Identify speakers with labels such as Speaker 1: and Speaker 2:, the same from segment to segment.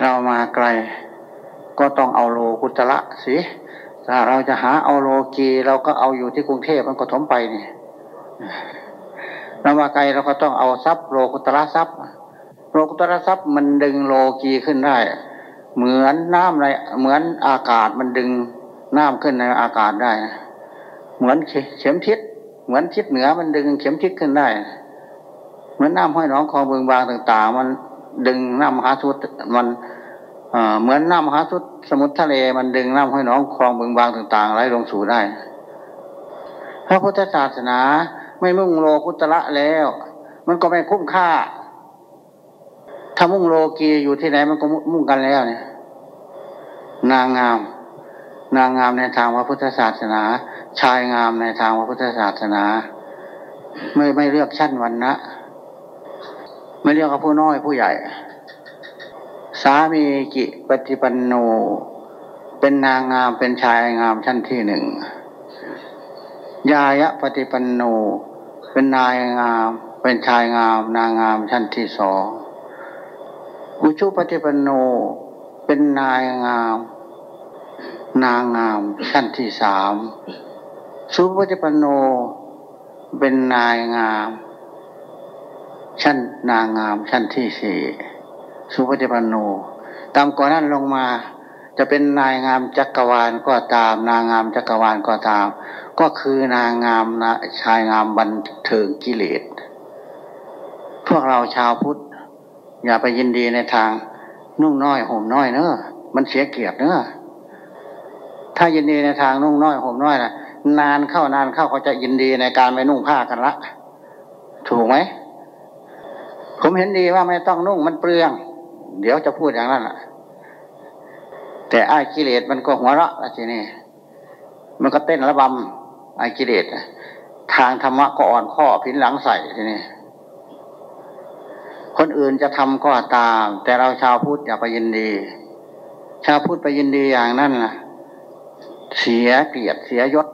Speaker 1: เรามาไกล ก็ต้องเอาโลกุตระสิถ้าเราจะหาเอาโลกีเราก็เอาอยู่ที่กรุงเทพมันก็ถมไปนี่เรามาไกลเราก็ต้องเอาทรัพย์โลกุตระทรัพย์ โลกุตระทรัพย์มันดึงโลกีขึ้นได้ เหมือนน้ำในเหมือนอากาศมันดึงน้ำขึ้นในอากาศได้เหมือนเข็มทิศเหมือนทิศเหนือมันดึงเข็มทิศขึ้นได้ เหมือนน้ำห้อยน้องคลองเบืองบางต่าง ๆ มัน ดึงน้ำมหาสุดมันเหมือนน้ำมหาสุดสมุทรทะเลมันดึงน้ำห้อยน้องคลองเบืองบางต่างๆไหลลงสู่ได้ พระพุทธศาสนาไม่มุ่งโลกุตระแล้ว มันก็ไม่คุ้มค่า ถ้ามุ่งโลกีอยู่ที่ไหนมันก็มุ่งกันแล้วเนี่ย นางงาม นางงามในทางพระพุทธศาสนา ชายงามในทางพระพุทธศาสนา ไม่ไม่เลือกชั้นวันนะ ไม่เรียกว่าผู้น้อยผู้ใหญ่ สามีกิปฏิปันโน เป็นนางงามเป็นชายงามชั้นที่หนึ่ง ยายะปฏิปันโน เป็นนายงาม เป็นชายงาม นางงามชั้นที่สองอุชุปฏิปันโน เป็นนายงาม นางงามชั้นที่สามสุปฏิปันโน เป็นนายงาม ชั้นนางงามชั้นที่สี่สุปฏิปันโนตามก่อนนั้นลงมา จะเป็นนายงามจักรวาลก็ตาม นางงามจักรวาลก็ตาม ก็คือนางงามนะชายงามบันเทิงกิเลส พวกเราชาวพุทธ อย่าไปยินดีในทาง นุ่งน้อยห่มน้อยเนอะมันเสียเกียรติเนอะถ้ายินดีในทางนุ่งน้อยห่มน้อยนะนานเข้านานเข้าเขาจะยินดีในการไปนุ่งผ้ากันละ ถูกไหม ผมเห็นดีว่าไม่ต้องนุ่งมันเปลือง เดี๋ยวจะพูดอย่างนั้นแหละแต่ไอ้กิเลสมันก็หัวเราะทีนี้มันก็เต้นระบำไอ้กิเลสทางธรรมะก็อ่อนข้อพินหลังใส่ทีนี้คนอื่นจะทำก็ตาม แต่เราชาวพุทธอย่าไปยินดี ชาวพุทธไปยินดีอย่างนั้นนะเสียเกียรติเสียยศ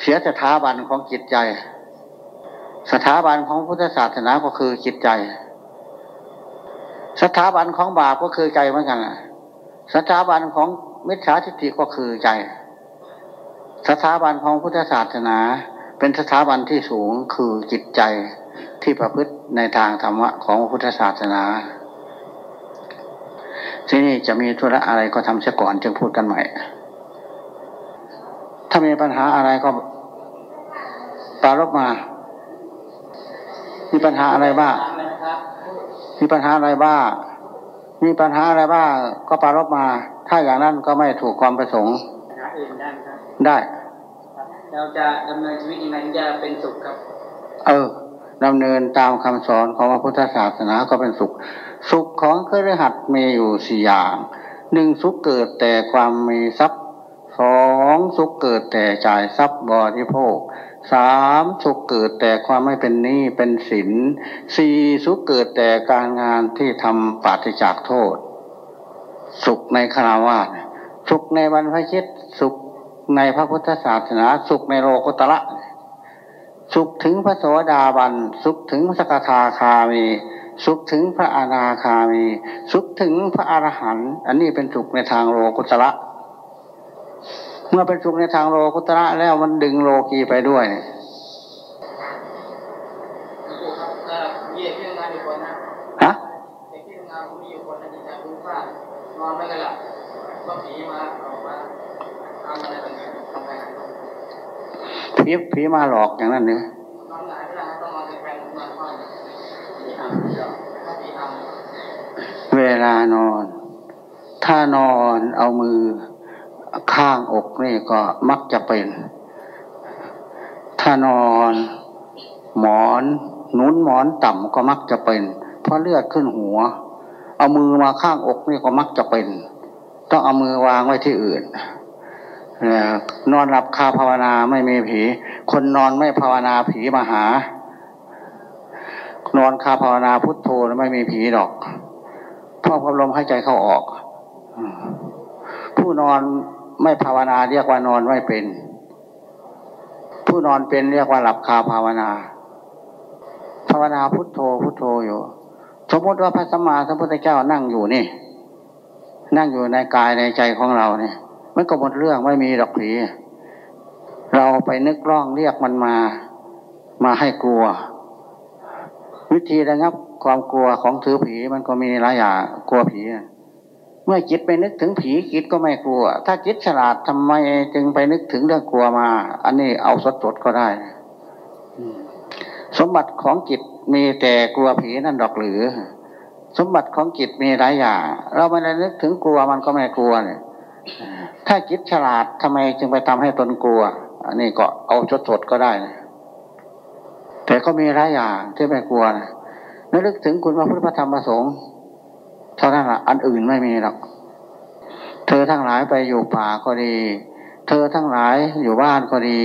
Speaker 1: เสียสถาบันของจิตใจ สถาบันของพุทธศาสนาก็คือจิตใจ สถาบันของบาปก็คือใจเหมือนกันสถาบันของมิจฉาทิฏฐิก็คือใจ สถาบันของพุทธศาสนา เป็นสถาบันที่สูงคือจิตใจที่ประพฤติในทางธรรมะของพุทธศาสนา ที่นี่จะมีธุระอะไรก็ทำเสียก่อนจึงพูดกันใหม่ ถ้ามีปัญหาอะไรก็ปรารบมา มีปัญหาอะไรบ้างมีปัญหาอะไรบ้างมีปัญหาอะไรบ้างก็ปารบมา ถ้าอย่างนั้นก็ไม่ถูกความประสงค์ปัญหาอื่นได้ครับได้
Speaker 2: เราจะดำเนินชีวิตยังไงจะเป็นสุขครับ
Speaker 1: เออดำเนินตามคำสอนของพระพุทธศาสนาก็เป็นสุข สุขของเครือขัดมีอยู่สี่อย่างหนึ่งสุขเกิดแต่ความมีทรัพย์สองสุขเกิดแต่จ่ายทรัพย์บริโภค สามสุขเกิดแต่ความไม่เป็นหนี้เป็นสินสี่สุขเกิดแต่การงานที่ทำปาฏิจากโทษ สุขในคาราวาสสุขในบรรพชิตสุขในพระพุทธศาสนา สุขในโลกุตระสุขถึงพระโสดาบัน สุขถึงสกทาคามี สุขถึงพระอนาคามี สุขถึงพระอรหันต์อันนี้เป็นสุขในทางโลกุตระ เมื่อเป็นสุขในทางโลกุตระแล้วมันดึงโลกีไปด้วยฮะนอนไม่กันละก็ผีมาออกมาทำอะไรแบบนี้ทำไงผีผีมาหลอกอย่างนั้นเนี่ยเวลานอน ถ้านอนเอามือ ข้างอกนี่ก็มักจะเป็น ถ้านอน หมอนนุ้นหมอนต่ำก็มักจะเป็น เพราะเลือดขึ้นหัว เอามือมาข้างอกนี่ก็มักจะเป็น ต้องเอามือวางไว้ที่อื่นนอนหลับคาภาวนาไม่มีผี คนนอนไม่ภาวนาผีมาหา นอนคาภาวนาพุทโธไม่มีผีดอกพ่อพัดลมให้ใจเข้าออก ผู้นอน ไม่ภาวนาเรียกว่านอนไม่เป็น ผู้นอนเป็นเรียกว่าหลับคาภาวนา ภาวนาพุทโธพุทโธอยู่ สมมติว่าพระสัมมาสัมพุทธเจ้านั่งอยู่นี่ นั่งอยู่ในกายในใจของเราเนี่ยมันก็หมดเรื่องไม่มีดอกผีเราไปนึกร้องเรียกมันมา มาให้กลัว วิธีระงับความกลัวของถือผีมันก็มีหลายอย่างกลัวผี เมื่อจิตไปนึกถึงผีจิตก็ไม่กลัว ถ้าจิตฉลาดทำไมจึงไปนึกถึงเรื่องกลัวมา อันนี้เอาสดๆก็ได้ สมบัติของจิตมีแต่กลัวผีนั่นดอกหรือ สมบัติของจิตมีหลายอย่าง เราไม่ได้นึกถึงกลัวมันก็ไม่กลัวเนี่ยถ้าจิตฉลาดทำไมจึงไปทำให้ตนกลัว อันนี้ก็เอาสดๆก็ได้นะแต่ก็มีหลายอย่างที่ไม่กลัวนะนึกถึงคุณพระพุทธธรรมประสงค์ เท่านั้นละอันอื่นไม่มีหรอกเธอทั้งหลายไปอยู่ป่าก็ดี เธอทั้งหลายอยู่บ้านก็ดี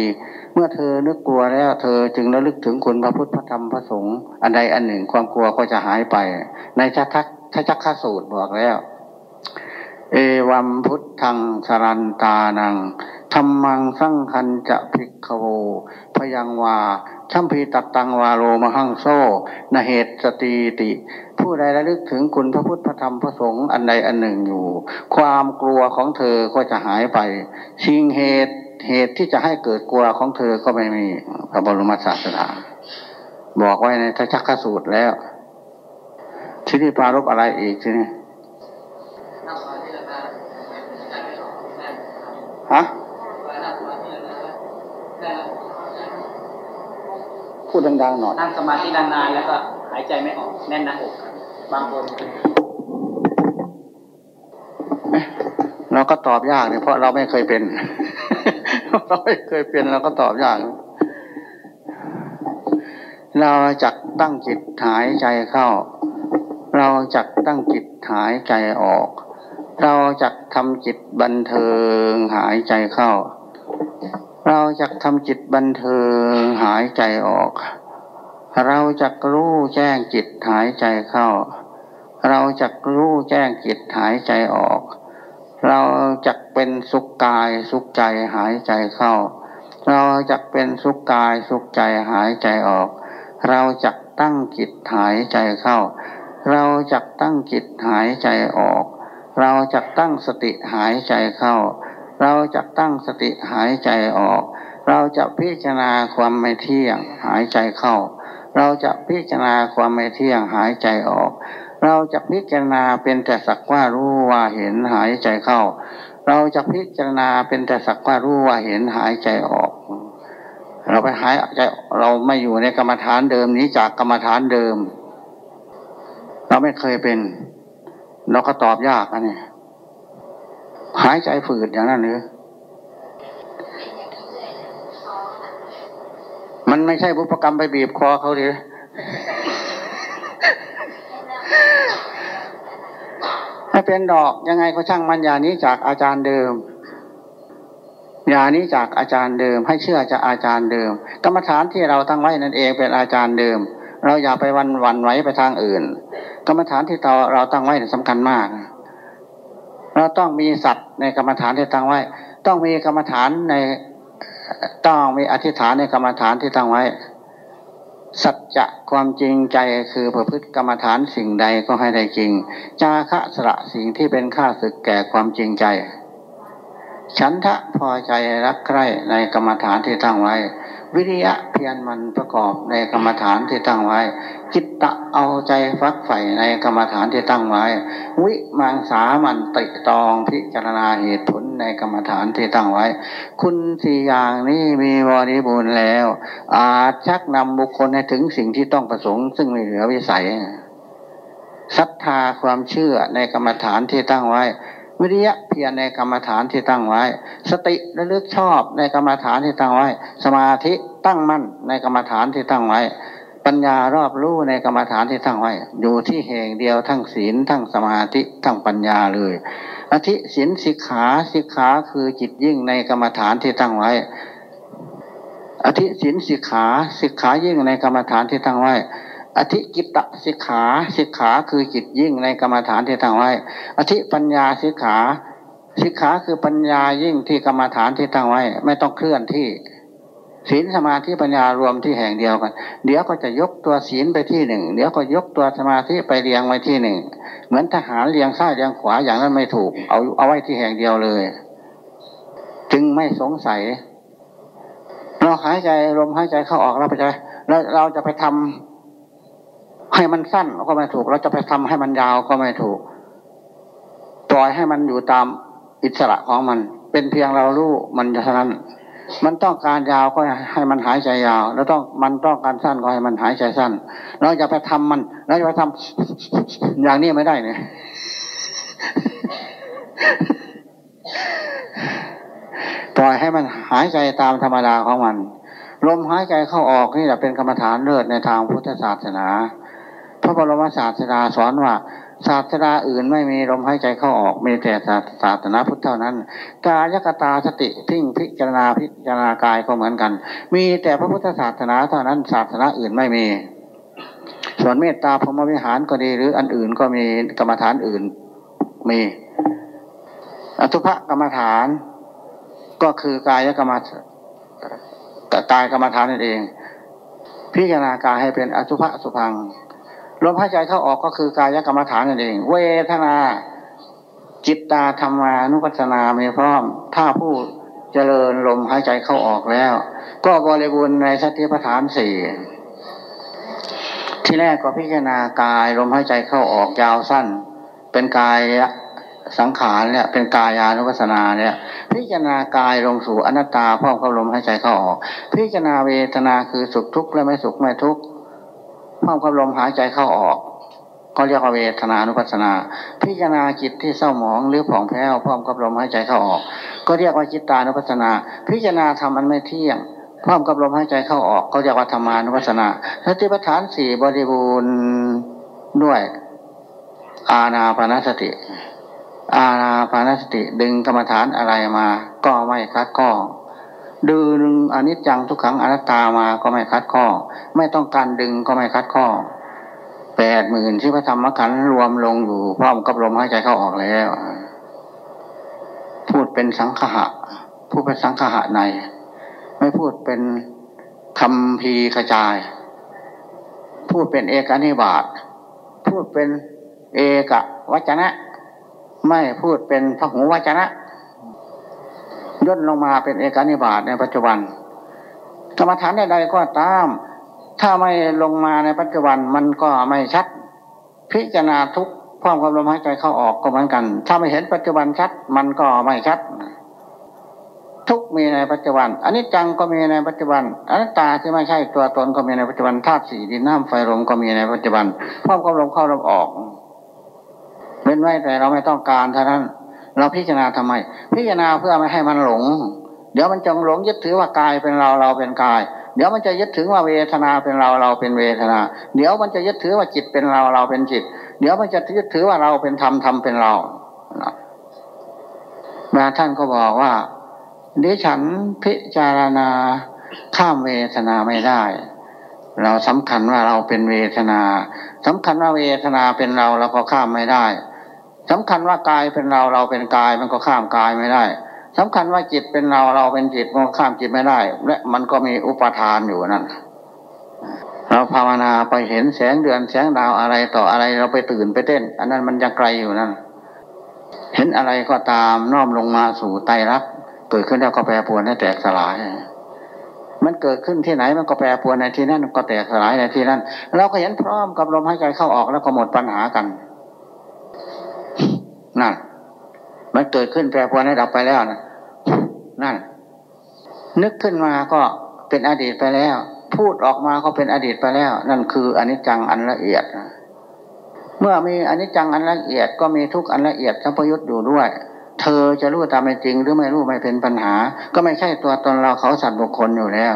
Speaker 1: เมื่อเธอนึกกลัวแล้ว เธอจึงระลึกถึงคุณพระพุทธพระธรรมพระสงฆ์อันใดอันหนึ่งความกลัวก็จะหายไป ในชัทักชักข้าสูตรบอกแล้ว เอวัมพุทธังสรันตานังธรรมังสังคันจะภิกขโวพยังวาชัมพีตัดตังวาโลมหังโซนเหตุสติติ ผู้ใดระลึกถึงคุณพระพุทธพระธรรมพระสงฆ์อันใดอันหนึ่งอยู่ ความกลัวของเธอก็จะหายไปสิ่งเหตุเหตุที่จะให้เกิดกลัวของเธอก็ไม่มีพระบรมศาสดาบอกไว้ในทัชกสูตรแล้ว ที่นี่ปารบอะไรอีกทีนี้ ฮะพูดดังๆหน่อย
Speaker 2: นั่งสมาธินานๆแล้วก็หายใจไม่ออกแน่นหน้าอกบางคน
Speaker 1: เราก็ตอบยากเนี่ยเพราะเราไม่เคยเป็น เราไม่เคยเป็นเราก็ตอบยาก เราจักตั้งจิตหายใจเข้า เราจักตั้งจิตหายใจออก เราจักทำจิตบันเทิงหายใจเข้า เราจักทำจิตบันเทิงหายใจออก เราจักรู้แจ้งจิตหายใจเข้า เราจักรู้แจ้งจิตหายใจออก เราจักเป็นสุขกายสุขใจหายใจเข้า เราจักเป็นสุขกายสุขใจหายใจออก เราจักตั้งจิตหายใจเข้า เราจักตั้งจิตหายใจออก เราจักตั้งสติหายใจเข้า เราจักตั้งสติหายใจออก เราจะพิจารณาความไม่เที่ยงหายใจเข้า เราจะพิจารณาความไม่เที่ยงหายใจออก เราจะพิจารณาเป็นแต่สักว่ารู้ว่าเห็นหายใจเข้า เราจะพิจารณาเป็นแต่สักว่ารู้ว่าเห็นหายใจออก เราไปหายใจเราไม่อยู่ในกรรมฐานเดิมนี้จากกรรมฐานเดิม เราไม่เคยเป็น เราก็ตอบยากอันนี้หายใจฝืดอย่างนั้นหรือมันไม่ใช่บุพกรรมไปบีบคอเขาหรือไม่เป็นดอกยังไงก็ช่างมันอย่านี้จากอาจารย์เดิมอย่านี้จากอาจารย์เดิม ให้เชื่อจากอาจารย์เดิม กรรมฐานที่เราตั้งไว้นั่นเองเป็นอาจารย์เดิม เราอย่าไปวันวันไว้ไปทางอื่น กรรมฐานที่เราเราตั้งไว้สำคัญมาก เราต้องมีสัตว์ในกรรมฐานที่ตั้งไว้ ต้องมีกรรมฐานในต้องมีอธิษฐานในกรรมฐานที่ตั้งไว้ สัจจะความจริงใจคือประพฤติกรรมฐานสิ่งใดก็ให้ได้จริง จาคะสละสิ่งที่เป็นค่าศึกแก่ความจริงใจ ฉันทะพอใจรักใคร่ในกรรมฐานที่ตั้งไว้ วิริยะเพียรมันประกอบในกรรมฐานที่ตั้งไว้ จิตตะเอาใจฟักใฝ่ในกรรมฐานที่ตั้งไว้ วิมังสามันติตองพิจารณาเหตุผลในกรรมฐานที่ตั้งไว้ คุณสี่อย่างนี้มีบริบูรณ์แล้ว อาจชักนำบุคคลให้ถึงสิ่งที่ต้องประสงค์ ซึ่งไม่เหลือวิสัยศรัทธาความเชื่อในกรรมฐานที่ตั้งไว้ วิริยะเพียรในกรรมฐานที่ตั้งไว้ สติระลึกชอบในกรรมฐานที่ตั้งไว้ สมาธิตั้งมั่นในกรรมฐานที่ตั้งไว้ ปัญญารอบรู้ในกรรมฐานที่ตั้งไว้ อยู่ที่แห่งเดียวทั้งศีลทั้งสมาธิทั้งปัญญาเลยอธิศีลสิกขาสิกขาคือจิตยิ่งในกรรมฐานที่ตั้งไว้อธิศีลสิกขาสิกขายิ่งในกรรมฐานที่ตั้งไว้ อธิกิตตสิกขาสิกขาคือจิตยิ่งในกรรมฐานที่ตั้งไว้ อธิปัญญาสิกขาสิกขาคือปัญญายิ่งที่กรรมฐานที่ตั้งไว้ ไม่ต้องเคลื่อนที่ศีลสมาธิปัญญารวมที่แห่งเดียวกัน เดี๋ยวก็จะยกตัวศีลไปที่หนึ่งเดี๋ยวก็ยกตัวสมาธิไปเรียงไว้ที่หนึ่งเหมือนทหารเรียงซ้ายเรียงขวาอย่างนั้นไม่ถูก เอาเอาไว้ที่แห่งเดียวเลย จึงไม่สงสัย เราหายใจลมหายใจเข้าออกเราไปใจแล้วเราจะไปทำ ให้มันสั้นก็ไม่ถูก เราจะไปทำให้มันยาวก็ไม่ถูก ปล่อยให้มันอยู่ตามอิสระของมัน เป็นเพียงเรารู้มันเท่านั้น มันต้องการยาวก็ให้มันหายใจยาว แล้วต้องมันต้องการสั้นก็ให้มันหายใจสั้น เราจะไปทำมัน เราจะไปทำอย่างนี้ไม่ได้เนี่ยปล่อยให้มันหายใจตามธรรมดาของมัน ลมหายใจเข้าออกนี่แหละเป็นกรรมฐานเลิศในทางพุทธศาสนา พระบรมศาสดาสอนว่าศาสนาอื่นไม่มีลมหายใจเข้าออกมีแต่ศาสนาพุทธเท่านั้น กายกตาสติพิงพิจารณาพิจารณากายก็เหมือนกัน มีแต่พระพุทธศาสนาเท่านั้น ศาสนาอื่นไม่มี ส่วนเมตตาพรหมวิหารก็ดีหรืออันอื่นก็มีกรรมฐานอื่นมี อสุภกรรมฐานก็คือกายกรรมกายกรรมฐานนั่นเอง พิจารณากายให้เป็นอสุภสุพัง ลมหายใจเข้าออกก็คือกายกรรมฐานนั่นเอง เวทนา จิตตาธรรมานุปัสสนามีพร้อม ถ้าผู้เจริญลมหายใจเข้าออกแล้ว ก็บริบูรณ์ในสติปัฏฐานสี่ที่แรกก็พิจารณากายลมหายใจเข้าออกยาวสั้น เป็นกายสังขารเนี่ยเป็นกายานุปัสสนาเนี่ยพิจารณากายลงสู่อนัตตาพร้อมกับลมหายใจเข้าออก พิจารณาเวทนาคือสุขทุกข์และไม่สุขไม่ทุกข์ พร้อมกับลมหายใจเข้าออกก็เรียกว่าเวทนานุปัสสนา พิจารณาจิตที่เศร้าหมองหรือผ่องแผ้วพร้อมกับลมหายใจเข้าออก ก็เรียกว่าจิตตานุปัสสนา พิจารณาทำมันไม่เที่ยงพร้อมกับลมหายใจเข้าออกก็เรียกว่าธรรมานุปัสสนาสติปัฏฐานสี่บริบูรณ์ด้วย อาณาปณสติ อาณาปณสติดึงกรรมฐานอะไรมา ก็ไม่คัดข้อ ดึงอนิจจังทุกขังอนัตตามาก็ไม่คัดข้อ ไม่ต้องการดึงก็ไม่คัดข้อแปดหมื่นที่พระธรรมขันธ์รวมลงอยู่พร้อมกับลมหายใจเข้าออกแล้ว พูดเป็นสังขะพูดเป็นสังขะใน ไม่พูดเป็นคำพีกระจาย พูดเป็นเอกนิบาตพูดเป็นเอกวจนะ ไม่พูดเป็นพหูวจนะ ย่นลงมาเป็นเอกานิบาตในปัจจุบันกรรมฐานใดๆก็ตาม ถ้าไม่ลงมาในปัจจุบันมันก็ไม่ชัด พิจารณาทุกพร้อมกับลมหายใจเข้าออกก็เหมือนกัน ถ้าไม่เห็นปัจจุบันชัด มันก็ไม่ชัด ทุกมีในปัจจุบันอันนี้จังก็มีในปัจจุบันอนัตตาที่ไม่ใช่ตัวตนก็มีในปัจจุบันธาตุสี่ดินน้ำไฟลมก็มีในปัจจุบันพร้อมกับลมเข้าลมออกเป็นไว้แต่เราไม่ต้องการเท่านั้น เราพิจารณาทำไม พิจารณาเพื่อไม่ให้มันหลง เดี๋ยวมันจงหลงยึดถือว่ากายเป็นเราเราเป็นกาย เดี๋ยวมันจะยึดถือว่าเวทนาเป็นเราเราเป็นเวทนา เดี๋ยวมันจะยึดถือว่าจิตเป็นเราเราเป็นจิต เดี๋ยวมันจะยึดถือว่าเราเป็นธรรมธรรมเป็นเราบางท่านก็บอกว่าดิฉันพิจารณาข้ามเวทนาไม่ได้ เราสำคัญว่าเราเป็นเวทนาสำคัญว่าเวทนาเป็นเราเราก็ข้ามไม่ได้ สำคัญว่ากายเป็นเราเราเป็นกายมันก็ข้ามกายไม่ได้สำคัญว่าจิตเป็นเราเราเป็นจิตมันข้ามจิตไม่ได้ และมันก็มีอุปทานอยู่นั่นเราภาวนาไปเห็นแสงเดือนแสงดาวอะไรต่ออะไรเราไปตื่นไปเต้น อันนั้นมันยังไกลอยู่นั่นเห็นอะไรก็ตามน้อมลงมาสู่ไตรักเกิดขึ้นแล้วก็แปรปรวนให้แตกสลาย มันเกิดขึ้นที่ไหนมันก็แปรปรวนในที่นั้นก็แตกสลายในที่นั้นเราก็เห็นพร้อมกับลมหายใจเข้าออกแล้วก็หมดปัญหากัน นั่น มันเกิดขึ้นแปรปรวนให้ดับไปแล้วนะนั่น นึกขึ้นมาก็เป็นอดีตไปแล้ว พูดออกมาก็เป็นอดีตไปแล้ว นั่นคืออนิจจังอันละเอียดเมื่อมีอนิจจังอันละเอียดก็มีทุกอันละเอียดสัมพยุตอยู่ด้วย เธอจะรู้ตามเป็นจริงหรือไม่รู้ไม่เป็นปัญหา ก็ไม่ใช่ตัวตนเราเขาสัตว์บุคคลอยู่แล้ว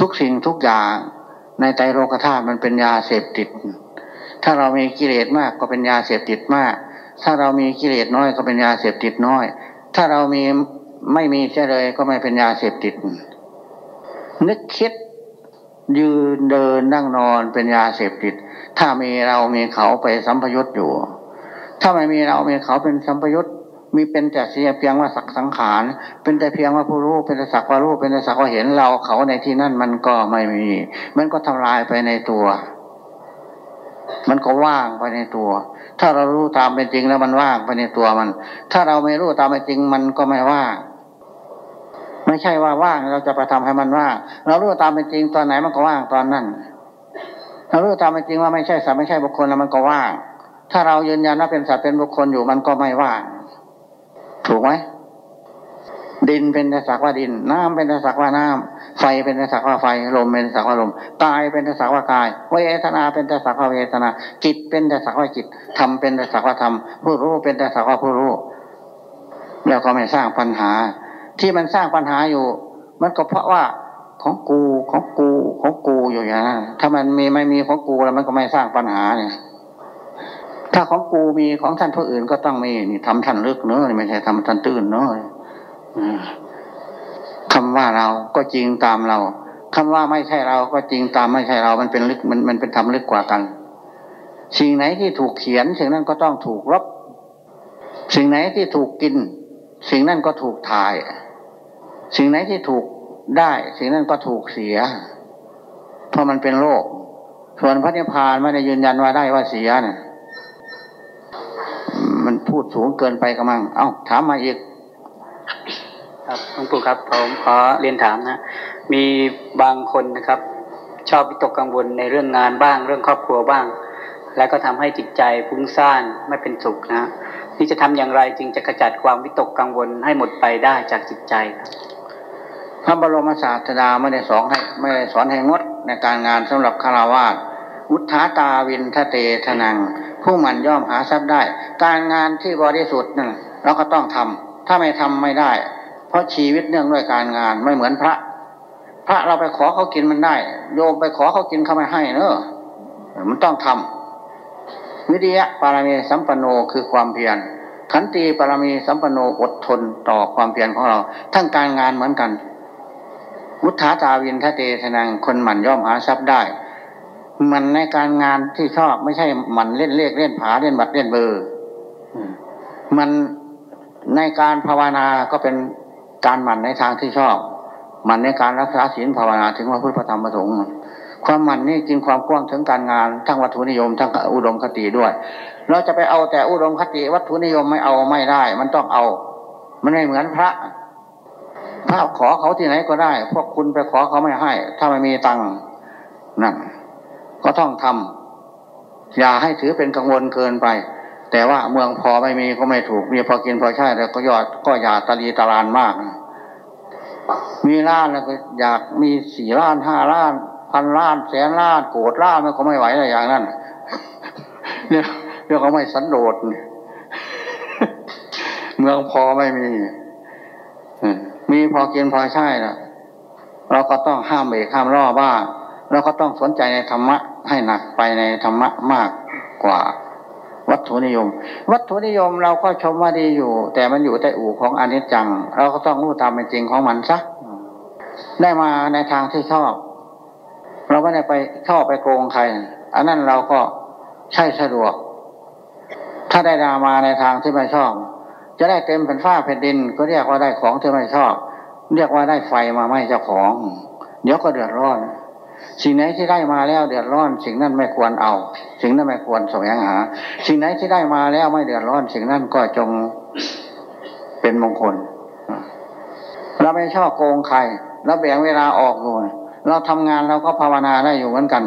Speaker 1: ทุกสิ่งทุกอย่างในใจโลกธาตุมันเป็นยาเสพติด ถ้าเรามีกิเลสมากก็เป็นยาเสพติดมาก ถ้าเรามีกิเลสน้อยก็เป็นยาเสพติดน้อย ถ้าเรามีไม่มีเฉลยก็ไม่เป็นยาเสพติด นึกคิดยืนเดินนั่งนอนเป็นยาเสพติด ถ้ามีเรามีเขาไปสัมพยุตอยู่ ถ้าไม่มีเรามีเขาเป็นสัมพยุตมีเป็นแต่เสียเพียงว่าสักสังขาร เป็นแต่เพียงว่าผู้รู้ เป็นแต่สักว่ารู้ เป็นแต่สักว่าเห็นเราเขาในที่นั่นมันก็ไม่มี มันก็ทำลายไปในตัว มันก็ว่างไปในตัว ถ้าเรารู้ตามเป็นจริงแล้วมันว่างไปในตัวมัน ถ้าเราไม่รู้ตามเป็นจริงมันก็ไม่ว่าง ไม่ใช่ว่าว่างเราจะไปทำให้มันว่าง เรารู้ตามเป็นจริงตอนไหนมันก็ว่างตอนนั้น เรารู้ตามเป็นจริงว่าไม่ใช่สัตว์ไม่ใช่บุคคลแล้วมันก็ว่าง ถ้าเรายืนยันว่าเป็นสัตว์เป็นบุคคลอยู่มันก็ไม่ว่าง ถูกไหมดินเป็นแต่สักว่าดิน น้ำเป็นแต่สักว่าน้ำ ไฟเป็นแต่สักว่าไฟ ลมเป็นแต่สักว่าลม กายเป็นแต่สักว่ากาย เวทนาเป็นแต่สักว่าเวทนา จิตเป็นแต่สักว่าจิต ธรรมเป็นแต่สักว่าธรรม ผู้รู้เป็นแต่สักว่าผู้รู้ แล้วก็ไม่สร้างปัญหา ที่มันสร้างปัญหาอยู่ มันก็เพราะว่าของกูของกูของกูอยู่อย่างนั้นถ้ามันมีไม่มีของกูแล้วมันก็ไม่สร้างปัญหาเนี่ยถ้าของกูมีของท่านผู้อื่นก็ต้องมีนี่ทำท่านลึกเนอะไม่ใช่ทำท่านตื้นเนอะ คำว่าเราก็จริงตามเราคำว่าไม่ใช่เราก็จริงตามไม่ใช่เรา มันเป็นลึกมันมันเป็นธรรมลึกกว่ากัน สิ่งไหนที่ถูกเขียน สิ่งนั้นก็ต้องถูกรบสิ่งไหนที่ถูกกิน สิ่งนั้นก็ถูกถ่าย สิ่งไหนที่ถูกได้ สิ่งนั้นก็ถูกเสีย เพราะมันเป็นโลก ส่วนพระนิพพานไม่ได้ยืนยันว่าได้ว่าเสียเนี่ยมันพูดสูงเกินไปกระมัง เอ้าถามมาอีก
Speaker 2: ครับหลวงปู่ครับผมขอเรียนถามนะมีบางคนนะครับ ชอบวิตกกังวลในเรื่องงานบ้าง เรื่องครอบครัวบ้าง แล้วก็ทำให้จิตใจฟุ้งซ่านไม่เป็นสุขนะนี่จะทำอย่างไรจึงจะขจัดความวิตกกังวลให้หมดไปได้จากจิตใจครับ
Speaker 1: พระบรมศาสดาไม่ได้สอนให้ไม่ได้สอนให้งดในการงานสำหรับฆราวาสอุทธาตาวินทะเตทนัง ผู้มันย่อมหาทรัพย์ได้ การงานที่บริสุทธิ์นั่นเราก็ต้องทำถ้าไม่ทำไม่ได้ เพราะชีวิตเนื่องด้วยการงานไม่เหมือนพระ พระเราไปขอเขากินมันได้ โยมไปขอเขากินเขาไม่ให้เนอะมันต้องทำวิทยะปารมีสัมปันโนคือความเพียรขันตีปารมีสัมปันโนอดทนต่อความเพียรของเรา ทั้งการงานเหมือนกันวุฒาตาวินทะเตทนังคนหมั่นย่อมหาทรัพย์ได้ มันในการงานที่ชอบไม่ใช่หมันเล่นเลขเล่นผาเล่นบัตรเล่นเบอร์มันในการภาวนาก็เป็น การหมั่นในทางที่ชอบหมั่นในการรักษาศีลภาวนาถึงว่าพุทธธรรมประสงค์ความหมั่นนี่กินความกว้างถึงการงานทั้งวัตถุนิยมทั้งอุดมคติด้วย เราจะไปเอาแต่อุดมคติ วัตถุนิยมไม่เอาไม่ได้ มันต้องเอา มันไม่เหมือนพระถ้าขอเขาที่ไหนก็ได้ พวกคุณไปขอเขาไม่ให้ ถ้าไม่มีตังค์นั่นก็ต้องทำอย่าให้ถือเป็นกังวลเกินไป แต่ว่าเมืองพอไม่มีก็ไม่ถูกมีพอกินพอใช้แล้วก็ยอดก็อย่าตะลีตะลานมาก มีล้านแล้วก็อยากมีสี่ล้านห้าล้านพันล้านแสนล้านโกรดล้านมันก็ไม่ไหวอะไรอย่างนั้นเนี่ยเรื่องเขาไม่สันโดษเมืองพอไม่มีมีพอกินพอใช้นะเราก็ต้องห้ามเบรกห้ามล่อบ้างเราก็ต้องสนใจในธรรมะให้หนักไปในธรรมะมากกว่า วัตถุนิยม วัตถุนิยมเราก็ชมว่าดีอยู่ แต่มันอยู่ใต้อู่ของอนิจจัง เราก็ต้องรู้ตามเป็นจริงของมันซะได้มาในทางที่ชอบ เราไม่ได้ไปชอบไปโกงใคร อันนั้นเราก็ใช่สะดวก ถ้าได้ดามาในทางที่ไม่ชอบ จะได้เต็มแผ่นฟ้าแผ่นดิน ก็เรียกว่าได้ของที่ไม่ชอบ เรียกว่าได้ไฟมาไม่เจ้าของ เดี๋ยวก็เดือดร้อน สิ่งไหนที่ได้มาแล้วเดือดร้อน สิ่งนั้นไม่ควรเอา สิ่งนั้นไม่ควรแสวงหา สิ่งไหนที่ได้มาแล้วไม่เดือดร้อน สิ่งนั้นก็จงเป็นมงคลเราไม่ชอบโกงใครเราแบ่งเวลาออกอยู่เราทำงานเราก็ภาวนาได้อยู่เหมือนกัน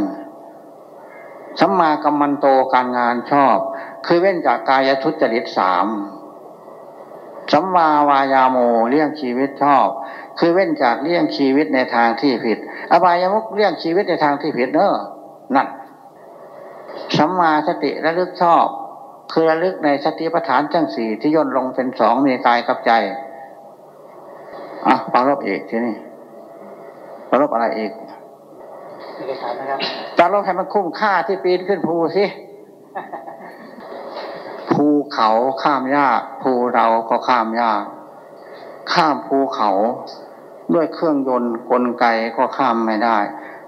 Speaker 1: สัมมากัมมันโตการงานชอบ คือเว้นจากกายทุจริตสามสัมมาวายาโมเลี้ยงชีวิตชอบ คือเว้นจากเลี้ยงชีวิตในทางที่ผิด อบายามุกเลี้ยงชีวิตในทางที่ผิดเนอะนั่นสัมมาสติระลึกชอบ คือระลึกในสติปัฏฐานทั้งสี่ที่ย่นลงเป็นสองมีกายกับใจอะปารบเอกทีนี้ปารบอะไรอีกปารบให้มันคุ้มค่าที่ปีนขึ้นภูสิภูเขาข้ามยากภูเราก็ข้ามยาก ข้ามภูเขา ด้วยเครื่องยนต์กลไกก็ข้ามไม่ได้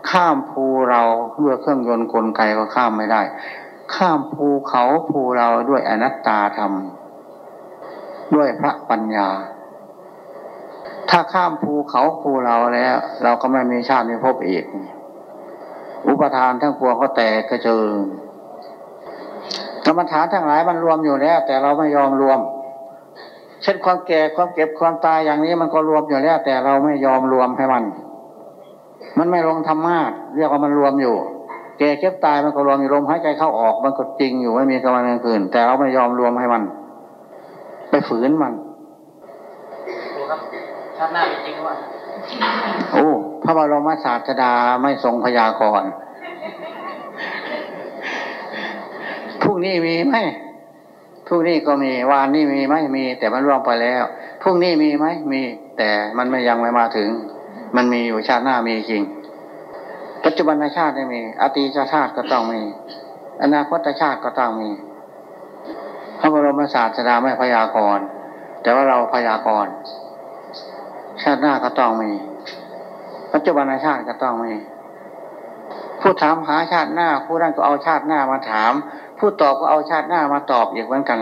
Speaker 1: ข้ามภูเราด้วยเครื่องยนต์กลไกก็ข้ามไม่ได้ ข้ามภูเขาภูเราด้วยอนัตตาธรรม ด้วยพระปัญญา ถ้าข้ามภูเขาภูเราแล้ว เราก็ไม่มีชาติมีภพอีก อุปทานทั้งปวงก็แตกกระเจิงกรรมฐานทั้งหลายมันรวมอยู่แล้ว แต่เราไม่ยอมรวม เช่นความแก่ความเก็บความตายอย่างนี้มันก็รวมอยู่แล้ว แต่เราไม่ยอมรวมให้มัน มันไม่ลงธรรมะเรียกว่ามันรวมอยู่ แก่เก็บตายมันก็รวมอยู่ลมหายใจเข้าออก มันก็จริงอยู่ไม่มีกำลังกลางคืน แต่เราไม่ยอมรวมให้มัน ไปฝืนมัน
Speaker 2: ดูครับชาติหน้ามีจริงว่า
Speaker 1: โอ้พระบรมศาสดาไม่ทรงพยากรณ์พรุ่งนี้มีไหม พรุ่งนี้ก็มีวานนี้มีไหมมี แต่มันร่วงไปแล้วพรุ่งนี้มีไหมมี แต่มันไม่ยังไม่มาถึง มันมีอยู่ชาติหน้ามีจริง ปัจจุบันชาติไม่มี อตีชาติก็ต้องมี อนาคตชาติก็ต้องมีพระบรมศาสดาไม่พยากรณ์แต่ว่าเราพยากรณ์ชาติหน้าก็ต้องมี ปัจจุบันชาติก็ต้องมี ผู้ถามหาชาติหน้า ผู้นั้นก็เอาชาติหน้ามาถาม ผู้ตอบก็เอาชาติหน้ามาตอบอีกเหมือนกัน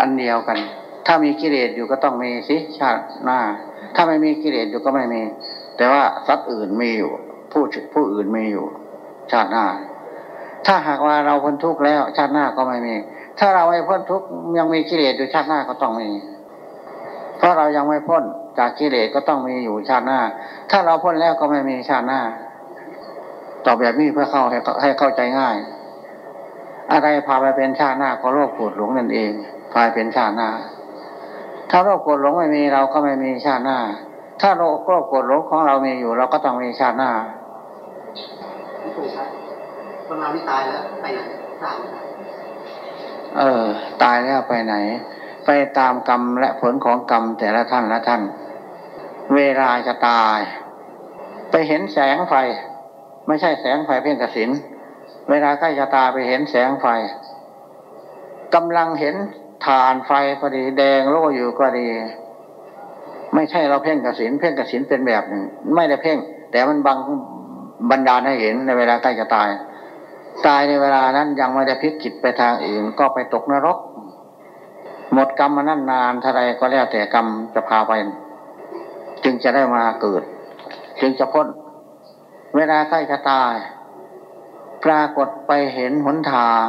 Speaker 1: อันเดียวกัน ถ้ามีกิเลสอยู่ก็ต้องมีสิชาติหน้า ถ้าไม่มีกิเลสอยู่ก็ไม่มี แต่ว่าสัตว์อื่นมีอยู่ ผู้ผู้อื่นมีอยู่ ชาติหน้า ถ้าหากว่าเราพ้นทุกข์แล้ว ชาติหน้าก็ไม่มี ถ้าเราไม่พ้นทุกข์ยังมีกิเลสอยู่ชาติหน้าก็ต้องมี เพราะเรายังไม่พ้นจากกิเลสก็ต้องมีอยู่ชาติหน้า ถ้าเราพ้นแล้วก็ไม่มีชาติหน้าตอบแบบนี้เพื่อเข้าให้ให้เข้าใจง่าย อะไรพาไปเป็นชาติหน้าก็โลภโกรธหลงนั่นเองพาเป็นชาติหน้า ถ้าโลภโกรธหลงไม่มีเราก็ไม่มีชาติหน้า ถ้าโลภโกรธหลงของเรามีอยู่ เราก็ต้องมีชาติหน้า
Speaker 2: ถูกครับคนเราที่ตายแล้วไปไหนทราบไหมครับ
Speaker 1: เออ ตายแล้วไปไหน ไปตามกรรมและผลของกรรมแต่ละท่านละท่าน เวลาจะตาย ไปเห็นแสงไฟ ไม่ใช่แสงไฟเพ่งกสิน เวลาใกล้จะตายไปเห็นแสงไฟกำลังเห็นฐานไฟพอดีแดงโล่อยู่ก็ดี ไม่ใช่เราเพ่งกสินเพ่งกสินเป็นแบบหนึ่งไม่ได้เพ่ง แต่มันบังบันดาลให้เห็นในเวลาใกล้จะตาย ตายในเวลานั้นยังไม่ได้พลิกจิตไปทางอื่น ก็ไปตกนรก หมดกรรมมานั่นนานเท่าไรก็แล้วแต่กรรมจะพาไป จึงจะได้มาเกิด จึงจะพ้น เวลาใกล้จะตาย ปรากฏไปเห็นหนทาง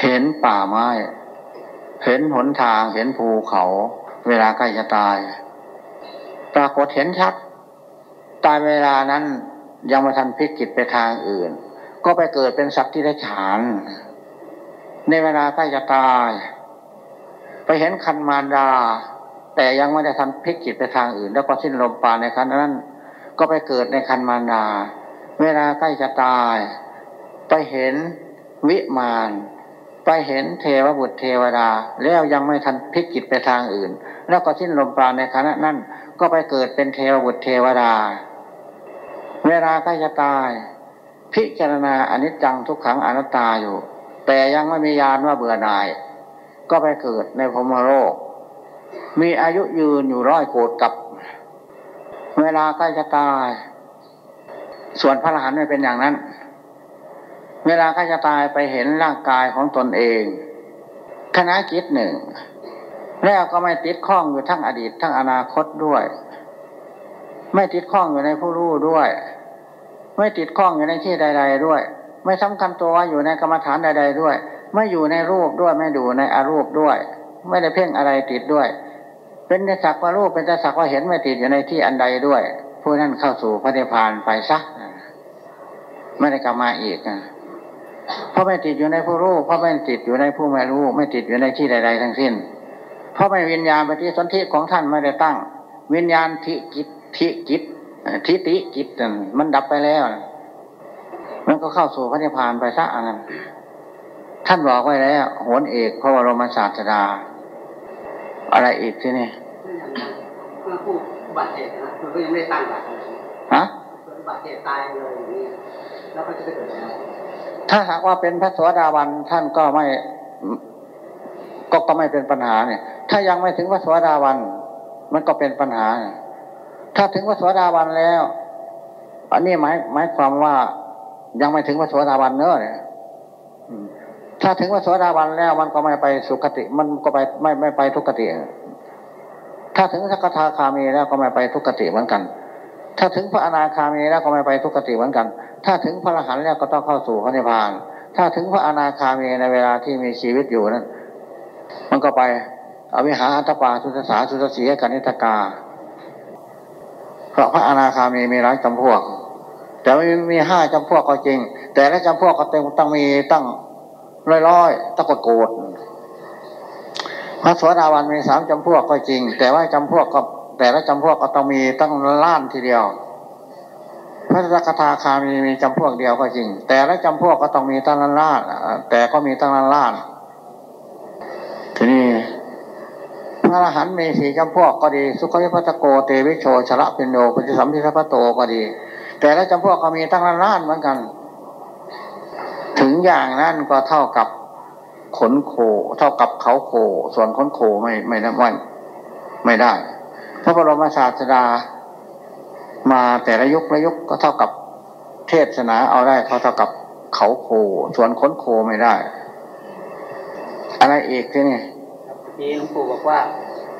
Speaker 1: เห็นป่าไม้ เห็นหนทางเห็นภูเขา เวลาใกล้จะตาย ปรากฏเห็นชัด ตายเวลานั้นยังไม่ทันพลิกจิตไปทางอื่น ก็ไปเกิดเป็นสัตว์ที่ได้ฉาน ในเวลาใกล้จะตาย ไปเห็นคันมารดา แต่ยังไม่ได้ทันพลิกจิตไปทางอื่น แล้วก็สิ้นลมปราณในคันนั้น ก็ไปเกิดในคันมารดา เวลาใกล้จะตาย ไปเห็นวิมานไปเห็นเทวบุตรเทวดา แล้วยังไม่ทันพิกจิตไปทางอื่น แล้วก็สิ้นลมปราณในขณะนั้นก็ไปเกิดเป็นเทวบุตรเทวดา เวลาใกล้จะตาย พิจารณาอนิจจังทุกขังอนัตตาอยู่ แต่ยังไม่มียานว่าเบื่อหน่าย ก็ไปเกิดในพรหมโลกมีอายุยืนอยู่ร้อยโกดกับ เวลาใกล้จะตาย ส่วนพระอรหันต์ไม่เป็นอย่างนั้น เวลาใกล้จะตายไปเห็นร่างกายของตนเองคณะจิตหนึ่ง แล้วก็ไม่ติดข้องอยู่ทั้งอดีตทั้งอนาคตด้วย ไม่ติดข้องอยู่ในผู้รู้ด้วย ไม่ติดข้องอยู่ในที่ใด ๆ ด้วย ไม่สำคัญตัวอยู่ในกรรมฐานใด ๆ ด้วย ไม่อยู่ในรูปด้วยไม่ดูในอารูปด้วย ไม่ได้เพ่งอะไรติดด้วย เป็นแต่สักว่ารูปเป็นแต่สักว่าเห็นไม่ติดอยู่ในที่อันใดด้วยผู้นั้นเข้าสู่พระนิพพานไปซัก ไม่ได้กลับมาอีกนะเพราะไม่ติดอยู่ในผู้รู้เพราะไม่ติดอยู่ในผู้ไม่รู้ ไม่ติดอยู่ในที่ใด ๆ ทั้งสิ้น เพราะไม่วิญญาณปฏิสนธิของท่านไม่ได้ตั้ง วิญญาณทิกิจทิกิจทิติกิจนั่นมันดับไปแล้ว มันก็เข้าสู่พระนิพพานไปซะอันนั้นท่านบอกไว้แล้วโหนเอกพระบรมศาสดา อะไรอีกที่นี่
Speaker 2: เมื่อผู้บาดเจ็บนะมันก็ยังไม่ได้ตั้งหลัก
Speaker 1: ฮะ
Speaker 2: บาดเจ็บตายเลยอย่างนี้
Speaker 1: ถ้าหากว่าเป็นพระสวสดาวันท่านก็ไม่ก็ก็ไม่เป็นปัญหาเนี่ย ถ้ายังไม่ถึงพระสวสดาวัน มันก็เป็นปัญหา ถ้าถึงพระสวสดาวันแล้ว อันนี้หมายหมายความว่ายังไม่ถึงพระสวสดาวันเนอะเนี่ยถ้าถึงว่าโสดาบันแล้ว มันก็ไม่ไปสุคติ มันก็ไปไม่ไม่ไปทุกขติ ถ้าถึงสักทาคามีแล้วก็ไม่ไปทุกขติเหมือนกัน ถ้าถึงพระอนาคามีแล้วก็ไม่ไปทุกขติเหมือนกัน ถ้าถึงพระอรหันต์แล้วก็ต้องเข้าสู่พระนิพพาน ถ้าถึงพระอนาคามีในเวลาที่มีชีวิตอยู่นั้น มันก็ไปอวิหาอัตปาสุตสาสุตสีกันิตกา เพราะพระอนาคามีมีหลายจำพวก แต่ไม่มีห้าจำพวกก็จริง แต่ละจำพวกก็ต้องมีตั้งร้อยๆตะกดโกดพระสวสดาวันมีสามจำพวกก็จริง แต่ว่าจำพวกก็ แต่ละจำพวกก็ต้องมีตั้งล้านทีเดียว พระสักทาคามีมีจำพวกเดียวก็จริง แต่ละจำพวกก็ต้องมีตั้งล้านล้านแต่ก็มีตั้งล้านล้านทีนี้พระอรหันต์มีสี่จำพวกก็ดี สุขวิพัตโกเตวิโชชละปินโนปิสัมพิทัพโตก็ดี แต่ละจำพวกก็มีตั้งล้านล้านเหมือนกัน ถึงอย่างนั้นก็เท่ากับขนโค เท่ากับเขาโค ส่วนขนโคไม่ไม่ได้ไม่ไม่ได้ พระบรมศาสดา มาแต่ละยุคละยุคก็เท่ากับเทศนาเอาได้เขาเท่ากับเขาโคส่วนขนโคไม่ได้ อะไรอีกที่นี่
Speaker 2: ที่หลวงปู่บอกว่า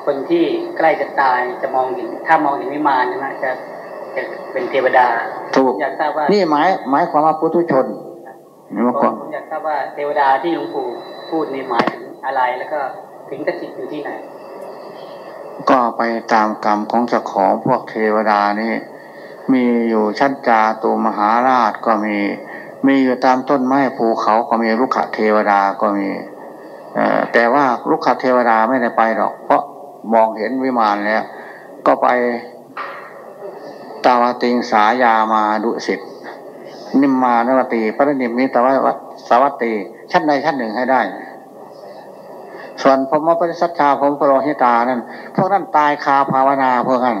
Speaker 2: คนที่ใกล้จะตายจะมองเห็นถ้ามองเห็นวิมานใช่ไหมจะจะเป็นเทวดา
Speaker 1: ถูก
Speaker 2: อยากทราบว่า
Speaker 1: นี่หมายหมายความว่าปุถุชนนี่
Speaker 2: ผ
Speaker 1: มาก่อน
Speaker 2: มอยากทราบว่าเทวดาที่หลวงปู่พูดนี่หมายถึงอะไรแล้วก็ถึงกสิทธิ์อยู่ที่ไหน
Speaker 1: ก็ไปตามกรรมของเจ้าของพวกเทวดานี่มีอยู่ชั้นจาตุมหาราชก็มี มีอยู่ตามต้นไม้ภูเขาก็มีลูกขเทวดาก็มีแต่ว่าลูกขเทวดาไม่ได้ไปหรอก เพราะมองเห็นวิมานแล้ว ก็ไปตาวติงสายามาดุสิตนิมมานวตีปรินิมมิตวัสวัตตีชั้นใดชั้นหนึ่งให้ได้ ส่วนผมว่าปริสัทธาผมปรหิตานั่นพวกนั้นตายคาภาวนาพวกนั้น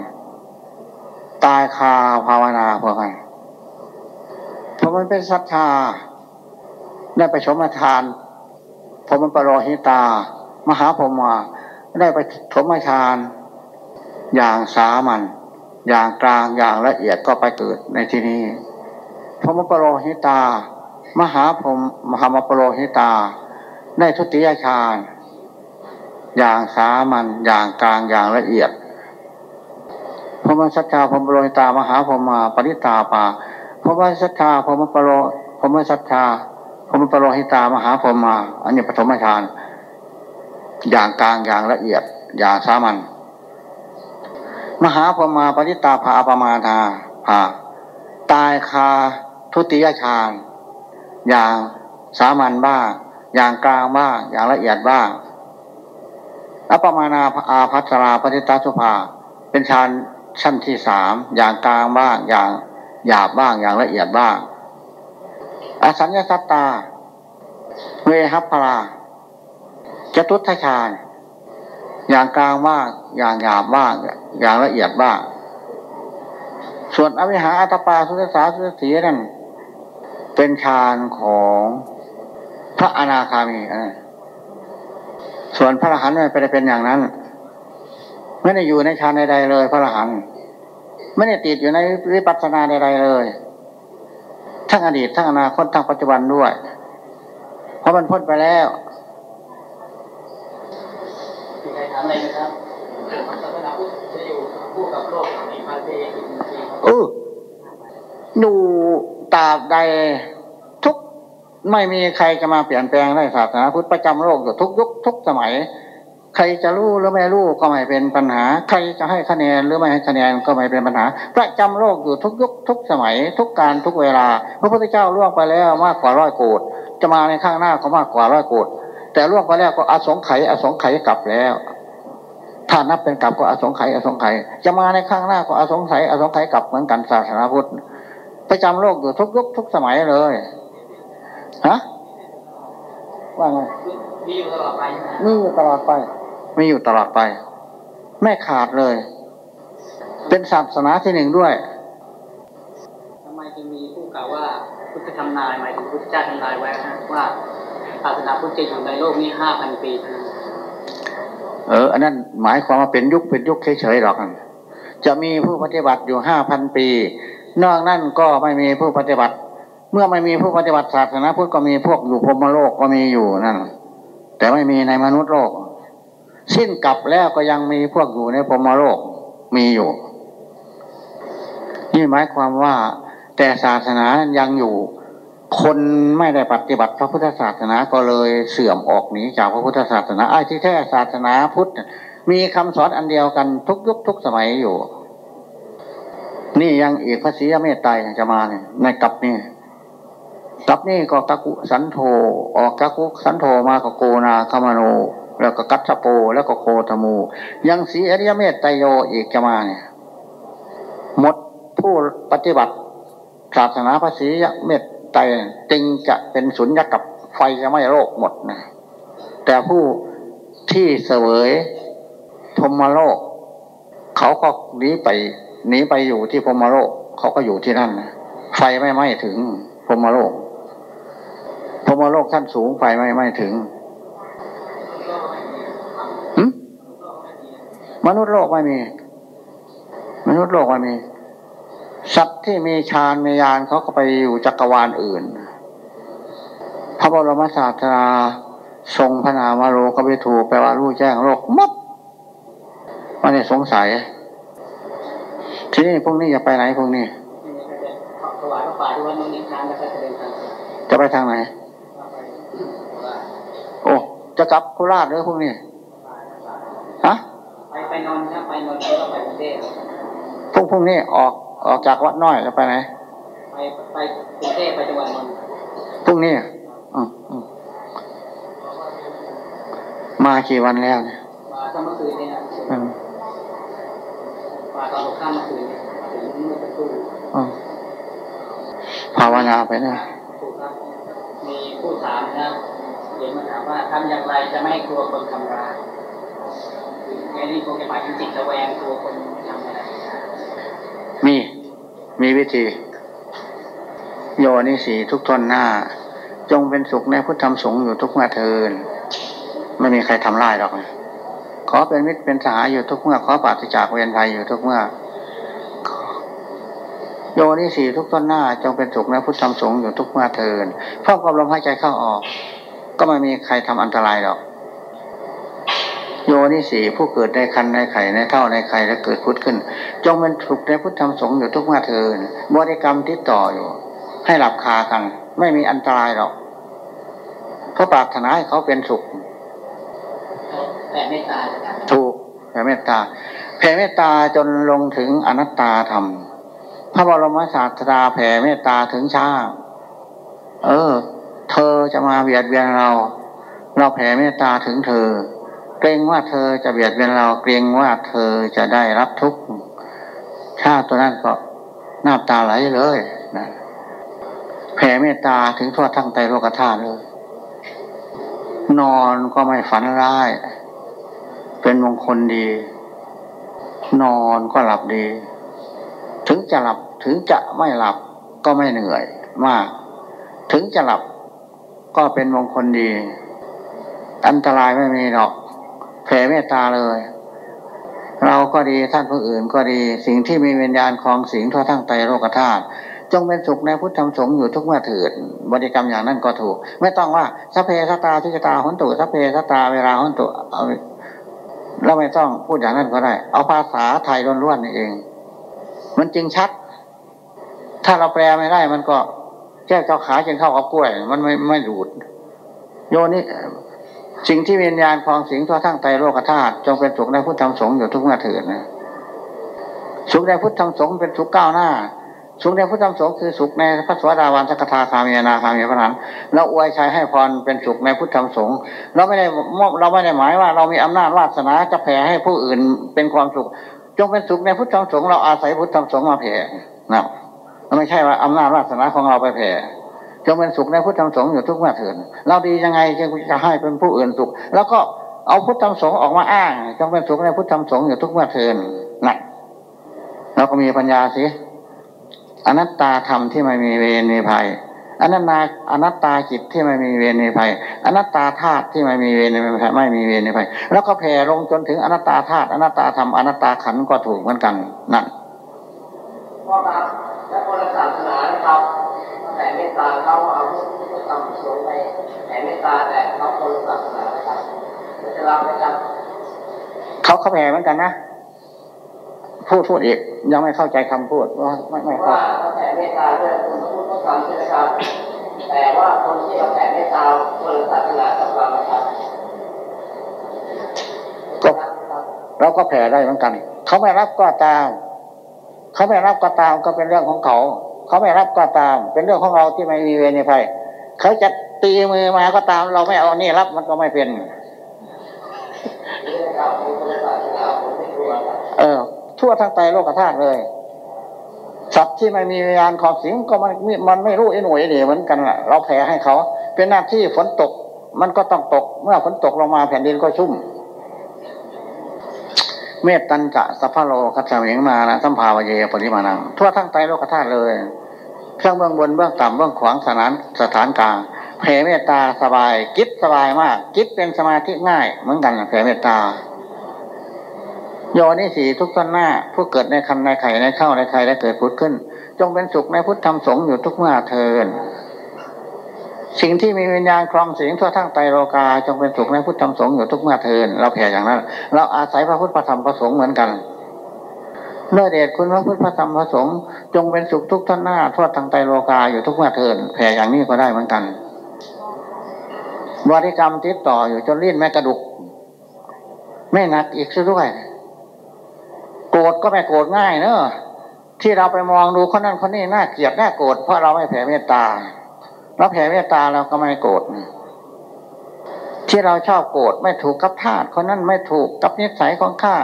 Speaker 1: ตายคาภาวนาพวกนั้นผมมันเป็นศรัทธาได้ไปชมทานผมมันปรหิตา มหาผมมาได้ไปชมทาน อย่างสามัญอย่างกลางอย่างละเอียดก็ไปเกิดในที่นี้พระมปรหิตา มหาผมมหามปรหิตา ได้ทุติยฌาน อย่างสามัญอย่างกลางอย่างละเอียดพระมสัจจาพรมปรหิตามหาพรหมาปริตาปาพระมสัจจาพรมปรพรหมสัจจาพรมปรหิตามหาพรหมาอันนี้ปฐมฌานอย่างกลางอย่างละเอียด อย่างสามัญมหาพรหมาปริตาภาปมาทาภาตายคาทุติยฌานอย่างสามัญบ้างอย่างกลางบ้างอย่างละเอียดบ้าง อัปมานาอาพัสราปฏิตาสุภา เป็นฌานชั้นที่สามอย่างกลางบ้างอย่างหยาบบ้างอย่างละเอียดบ้าง อสัญญาสัตตาเวหัพพราจตุทัชานอย่างกลางบ้างอย่างหยาบบ้างอย่างละเอียดบ้าง ส่วนอวิหาอัตปาสุตสาสุตสีนั่นเป็นฌานของพระอนาคามีอันนั้น ส่วนพระอรหันต์ไม่ไปเป็นอย่างนั้น ไม่ได้อยู่ในฌานใดๆเลย พระอรหันต์ไม่ได้ติดอยู่ในวิปัสสนาใดๆเลย ทั้งอดีตทั้งอนาคตทั้งปัจจุบันด้วย เพราะมันพ้นไปแล้ว
Speaker 2: มีใครถามอะไรไหมครับศาสนาพุทธจะอยู่คู่กับโลกในพันปีจริง
Speaker 1: เออดูตราบใดทุก ไม่มีใครจะมาเปลี่ยนแปลงได้ศาสนาพุทธประจำโลกอยู่ทุกยุคทุกสมัย ใครจะรู้หรือไม่รู้ก็ไม่เป็นปัญหา ใครจะให้คะแนนหรือไม่ให้คะแนนก็ไม่เป็นปัญหา ประจำโลกอยู่ทุกยุคทุกสมัย ทุกการทุกเวลา พระพุทธเจ้าล่วงไปแล้วมากกว่าร้อยโกดจะมาในข้างหน้าก็มากกว่าร้อยโกดแต่ล่วงไปแล้วก็อสงไขยอสงไขยกลับแล้วถ้านับเป็นกลับก็อสงไขยอสงไขยจะมาในข้างหน้าก็อสงไขยอสงไขยกลับเหมือนกันศาสนาพุทธประจำโลกอยู่ทุกยุคทุกสมัยเลย ฮะว่าไง
Speaker 2: ๆมีอยู่ตลอดไปใช่ไหม
Speaker 1: มีอยู่ตลอดไปมีอยู่ตลอดไป ไม่ขาดเลย เป็นศาสนาที่หนึ่งด้วย
Speaker 2: ทำไมจึงมีผู้กล่าวว่าพุทธทำนายหมายถึงพุทธเจ้าทำนายไว้นะว่าศาสนาพุทธจะอยู่ในโลกนี้ห้าพันปีเท่านั้น
Speaker 1: เออ อันนั้นหมายความว่าเป็นยุคเป็นยุคเฉยๆหรอกจะมีผู้ปฏิบัติอยู่ห้าพันปี นอกนั้นก็ไม่มีผู้ปฏิบัติ เมื่อไม่มีผู้ปฏิบัติศาสนาพุทธก็มีพวกอยู่พรหมโลกก็มีอยู่นั่นแต่ไม่มีในมนุษย์โลก สิ้นกลับแล้วก็ยังมีพวกอยู่ในพรหมโลกมีอยู่ นี่หมายความว่า แต่ศาสนายังอยู่ คนไม่ได้ปฏิบัติพระพุทธศาสนาก็เลยเสื่อมออกหนีจากพระพุทธศาสนาไอ้ที่แท้ศาสนาพุทธมีคำสอนอันเดียวกันทุกยุคทุกสมัยอยู่ นี่ยังอีกพระศรีเมตไตรจะมาเนี่ยในกับนี่ กับนี่ก็ตะกุสันโธออกตะกุสันโธมาก็โกนาคามโน แล้วก็กัตสโปแล้วก็โคตมู ยังสีอริยเมตไตโยอีกจะมาเนี่ยหมดผู้ปฏิบัติศาสนาพระศรีเมตไตจึงจะเป็นสุญญกับไฟจะไม่โรคหมดนะแต่ผู้ที่เสวยพรมโลก เขาก็หนีไปหนีไปอยู่ที่พรมโลก เขาก็อยู่ที่นั่นนะไฟไม่ไหม้ถึงพรมโลก พรมโลกท่านสูงไฟไม่ไหม้ถึงมนุษย์โลกไม่มี มนุษย์โลกไม่มี สัตว์ที่มีฌานมียานเขาก็ไปอยู่จักรวาลอื่น พระบรมศาสดาทรงพระนามโลกวิถูแปลว่ารู้แจ้งโลกมัดไม่ได้สงสัย ที่นี่พวกนี้จะไปไหนพวกนี้
Speaker 2: ถวายพระป่าที่วัดน้องนิ้งช้างแล้วก็จะเดินทาง
Speaker 1: จะไปทางไหนโอ้ จะกลับโคราชหรือพวกนี้ฮะ
Speaker 2: ไปไปนอนนะไปนอนแล้วไปกรุงเทพ
Speaker 1: พวกพวกนี้ออกออกจากวัดน้อยแล้วไปไหน
Speaker 2: ไปไปกรุงเทพไปจังหวัดนนท์
Speaker 1: พรุ่งนี้อืมอืมมากี่วันแล้วเนี่ย
Speaker 2: มาตั้งเมื่อคืนนี่นะมาตอนหัวค่ำเมื่อคืนถึงเมื่อสักครู่
Speaker 1: ภาวนาไปนะ
Speaker 2: มีผู้ถามนะ เดี๋ยวมาถามว่าทำอย่างไรจะไม่กลัวคนทำร้ายแค่นี้คงจะหมายถึงจิตระแวงกลัวคนทำอะไร
Speaker 1: มีมีวิธี โยนิสีทุกทนหน้า จงเป็นสุขในพุทธธรรมสงฆ์อยู่ทุกเมื่อเทิน ไม่มีใครทำร้ายหรอกขอเป็นมิตรเป็นสหายอยู่ทุกเมื่อขอปฏิจากเวียนภัยอยู่ทุกเมื่อ โยนิสีทุกต้นหน้า จงเป็นสุขในพุทธธรรมสงฆ์อยู่ทุกเมื่อเทินพร้อมกับลมหายใจเข้าออก ก็ไม่มีใครทำอันตรายหรอก โยนิสีผู้เกิดในคันในไข่ในเท่าในไข่และเกิดพุทธขึ้น จงเป็นสุขในพุทธธรรมสงฆ์อยู่ทุกเมื่อเทินบริกรรมที่ต่ออยู่ ให้หลับคากัน ไม่มีอันตรายหรอกเพราะปรารถนาให้เขาเป็นสุข
Speaker 2: แผ่เมตตา
Speaker 1: ถูกแผ่เมตตาแผ่เมตตาจนลงถึงอนัตตาธรรมพระบรมศาสดาแผ่เมตตาถึงช้าเออ เธอจะมาเบียดเบียนเรา เราแผ่เมตตาถึงเธอ เกรงว่าเธอจะเบียดเบียนเรา เกรงว่าเธอจะได้รับทุกข์ชาติตัวนั้นก็น้าตาไหลเลยนะแผ่เมตตาถึงทั่วทั้งใจโลกธาตุเลย นอนก็ไม่ฝันร้าย เป็นมงคลดี นอนก็หลับดี ถึงจะหลับถึงจะไม่หลับก็ไม่เหนื่อยมาก ถึงจะหลับ ก็เป็นมงคลดี อันตรายไม่มีหรอกแผ่เมตตาเลย เราก็ดีท่านผู้อื่นก็ดี สิ่งที่มีวิญญาณคลองสิงทั่วทั้งไตโลกธาตุจงเป็นสุขในพุทธธรรมสงฆ์อยู่ทุกเมื่อเถืดบริกรรมอย่างนั้นก็ถูก ไม่ต้องว่าสัพเพสตาทิจตาหุนตุสัพเพสตตาเวลาหุนตุเราไม่ต้องพูดอย่างนั้นก็ได้ เอาภาษาไทยล้วนๆนี่เอง มันจริงชัด ถ้าเราแปลไม่ได้มันก็ แก้เจ้าขาจนเข้ากับกล้วย มันไม่ไม่ดูด โยนี่สิ่งที่วิญญาณคลองสิงทั่วทั้งไตโลกธาตุจงเป็นสุขในพุทธธรรมสงฆ์อยู่ทุกเมื่อเถิดนะสุขในพุทธธรรมสงฆ์เป็นสุขก้าวหน้า สุขในพุทธธรรมสงฆ์คือสุขในพระสวัสดาวันสักทาคามีนาคามีพระนันเราอวยชัยให้พรเป็นสุขในพุทธธรรมสงฆ์เราไม่ได้เราไม่ได้หมายว่า เรามีอำนาจวาสนาจะแผ่ให้ผู้อื่นเป็นความสุข จงเป็นสุขในพุทธธรรมสงฆ์เราอาศัยพุทธธรรมสงฆ์มาแผ่นะ ไม่ใช่ว่าอำนาจวาสนาของเราไปแผ่จงเป็นสุขในพุทธธรรมสงฆ์อยู่ทุกเมื่อเถิดเราดียังไงจึงจะให้เป็นผู้อื่นสุข แล้วก็เอาพุทธธรรมสงฆ์ออกมาอ้างจงเป็นสุขในพุทธธรรมสงฆ์อยู่ทุกเมื่อเถิดนะเราก็มีปัญญาสิอนัตตาธรรมที่ไม่มีเวรมีภัยอนัตตาอนัตตาจิตที่ไม่มีเวรมีภัยอนัตตาธาตุที่ไม่มีเวรมีภัยไม่มีเวรมีภัยแล้วก็แผ่ลงจนถึงอนัตตาธาตุอนัตตาธรรมอนัตตาขันก็ถูกเหมือนกันนั่น
Speaker 2: ตาแดดมาคนศาสนานะครับจะราไนะครับเขา
Speaker 1: เข้าแผ่เหมือนกันนะพูดพูดอีก ยังไม่เข้าใจคำพูดว่าไม่ไม่
Speaker 3: ครับว่าแผ่เมตตาด้วยคุณพูดก็ฟังใช่ไหมครับแต่ว่าคนที่เขาแผ่เมตตาคนศาสนากับเราครับ
Speaker 1: ก็เราก็แผ่ได้เหมือนกัน เขาไม่รับก็ตาม เขาไม่รับก็ตามก็เป็นเรื่องของเขา เขาไม่รับก็ตาม เป็นเรื่องของเราที่ไม่มีเวรในภัยเขาจะ ตีมือมาก็ตาม เราไม่เอานี่รับมันก็ไม่เป็น เออ ทั่วทั้งใจโลกธาตุเลยสัตว์ที่ไม่มีวิญญาณของสิงก็มันมันไม่รู้ไอ้หน่วยนี่เหมือนกันแหละเราแผ่ให้เขา เป็นหน้าที่ฝนตก มันก็ต้องตก เมื่อฝนตกลงมาแผ่นดินก็ชุ่ม เมตตันจะสัพพโลคัจฉมิงมานะสัมภาวเยปริมาณังทั่วทั้งใจโลกธาตุเลย เครื่องเบื้องบนเบื้องต่ำเบื้องขวางสถานสถานกลาง แผ่เมตตาสบายจิตสบายมากจิตเป็นสมาธิง่าย เหมือนกันแผ่เมตตาโยนิสีทุกท่านหน้า ผู้เกิดในคันในไข่ในเข้าในไข่และเกิดพุทธขึ้น จงเป็นสุขในพุทธธรรมสงฆ์อยู่ทุกเมื่อเทินสิ่งที่มีวิญญาณครองสิ่งทั่วทั้งไตโลกาจงเป็นสุขในพุทธธรรมสงฆ์อยู่ทุกเมื่อเทินเราแผ่อย่างนั้น เราอาศัยพระพุทธพระธรรมพระสงฆ์เหมือนกันเมื่อเดชคุณพระพุทธพระธรรมพระสงฆ์จงเป็นสุขทุกท่านหน้าทั่วทั้งไตโลกาอยู่ทุกเมื่อเทินแผ่อย่างนี้ก็ได้เหมือนกัน บริกรรมติดต่ออยู่จนลิ้นแม่กระดุก ไม่หนักอีกซะด้วยโกรธก็ไม่โกรธง่ายเนอะที่เราไปมองดูคนนั้นคนนี้น่าเกลียดน่าโกรธเพราะเราไม่แผ่เมตตาเราแผ่เมตตาเราก็ไม่โกรธที่เราชอบโกรธไม่ถูกกับธาตุคนนั้นไม่ถูกกับนิสัยของข้า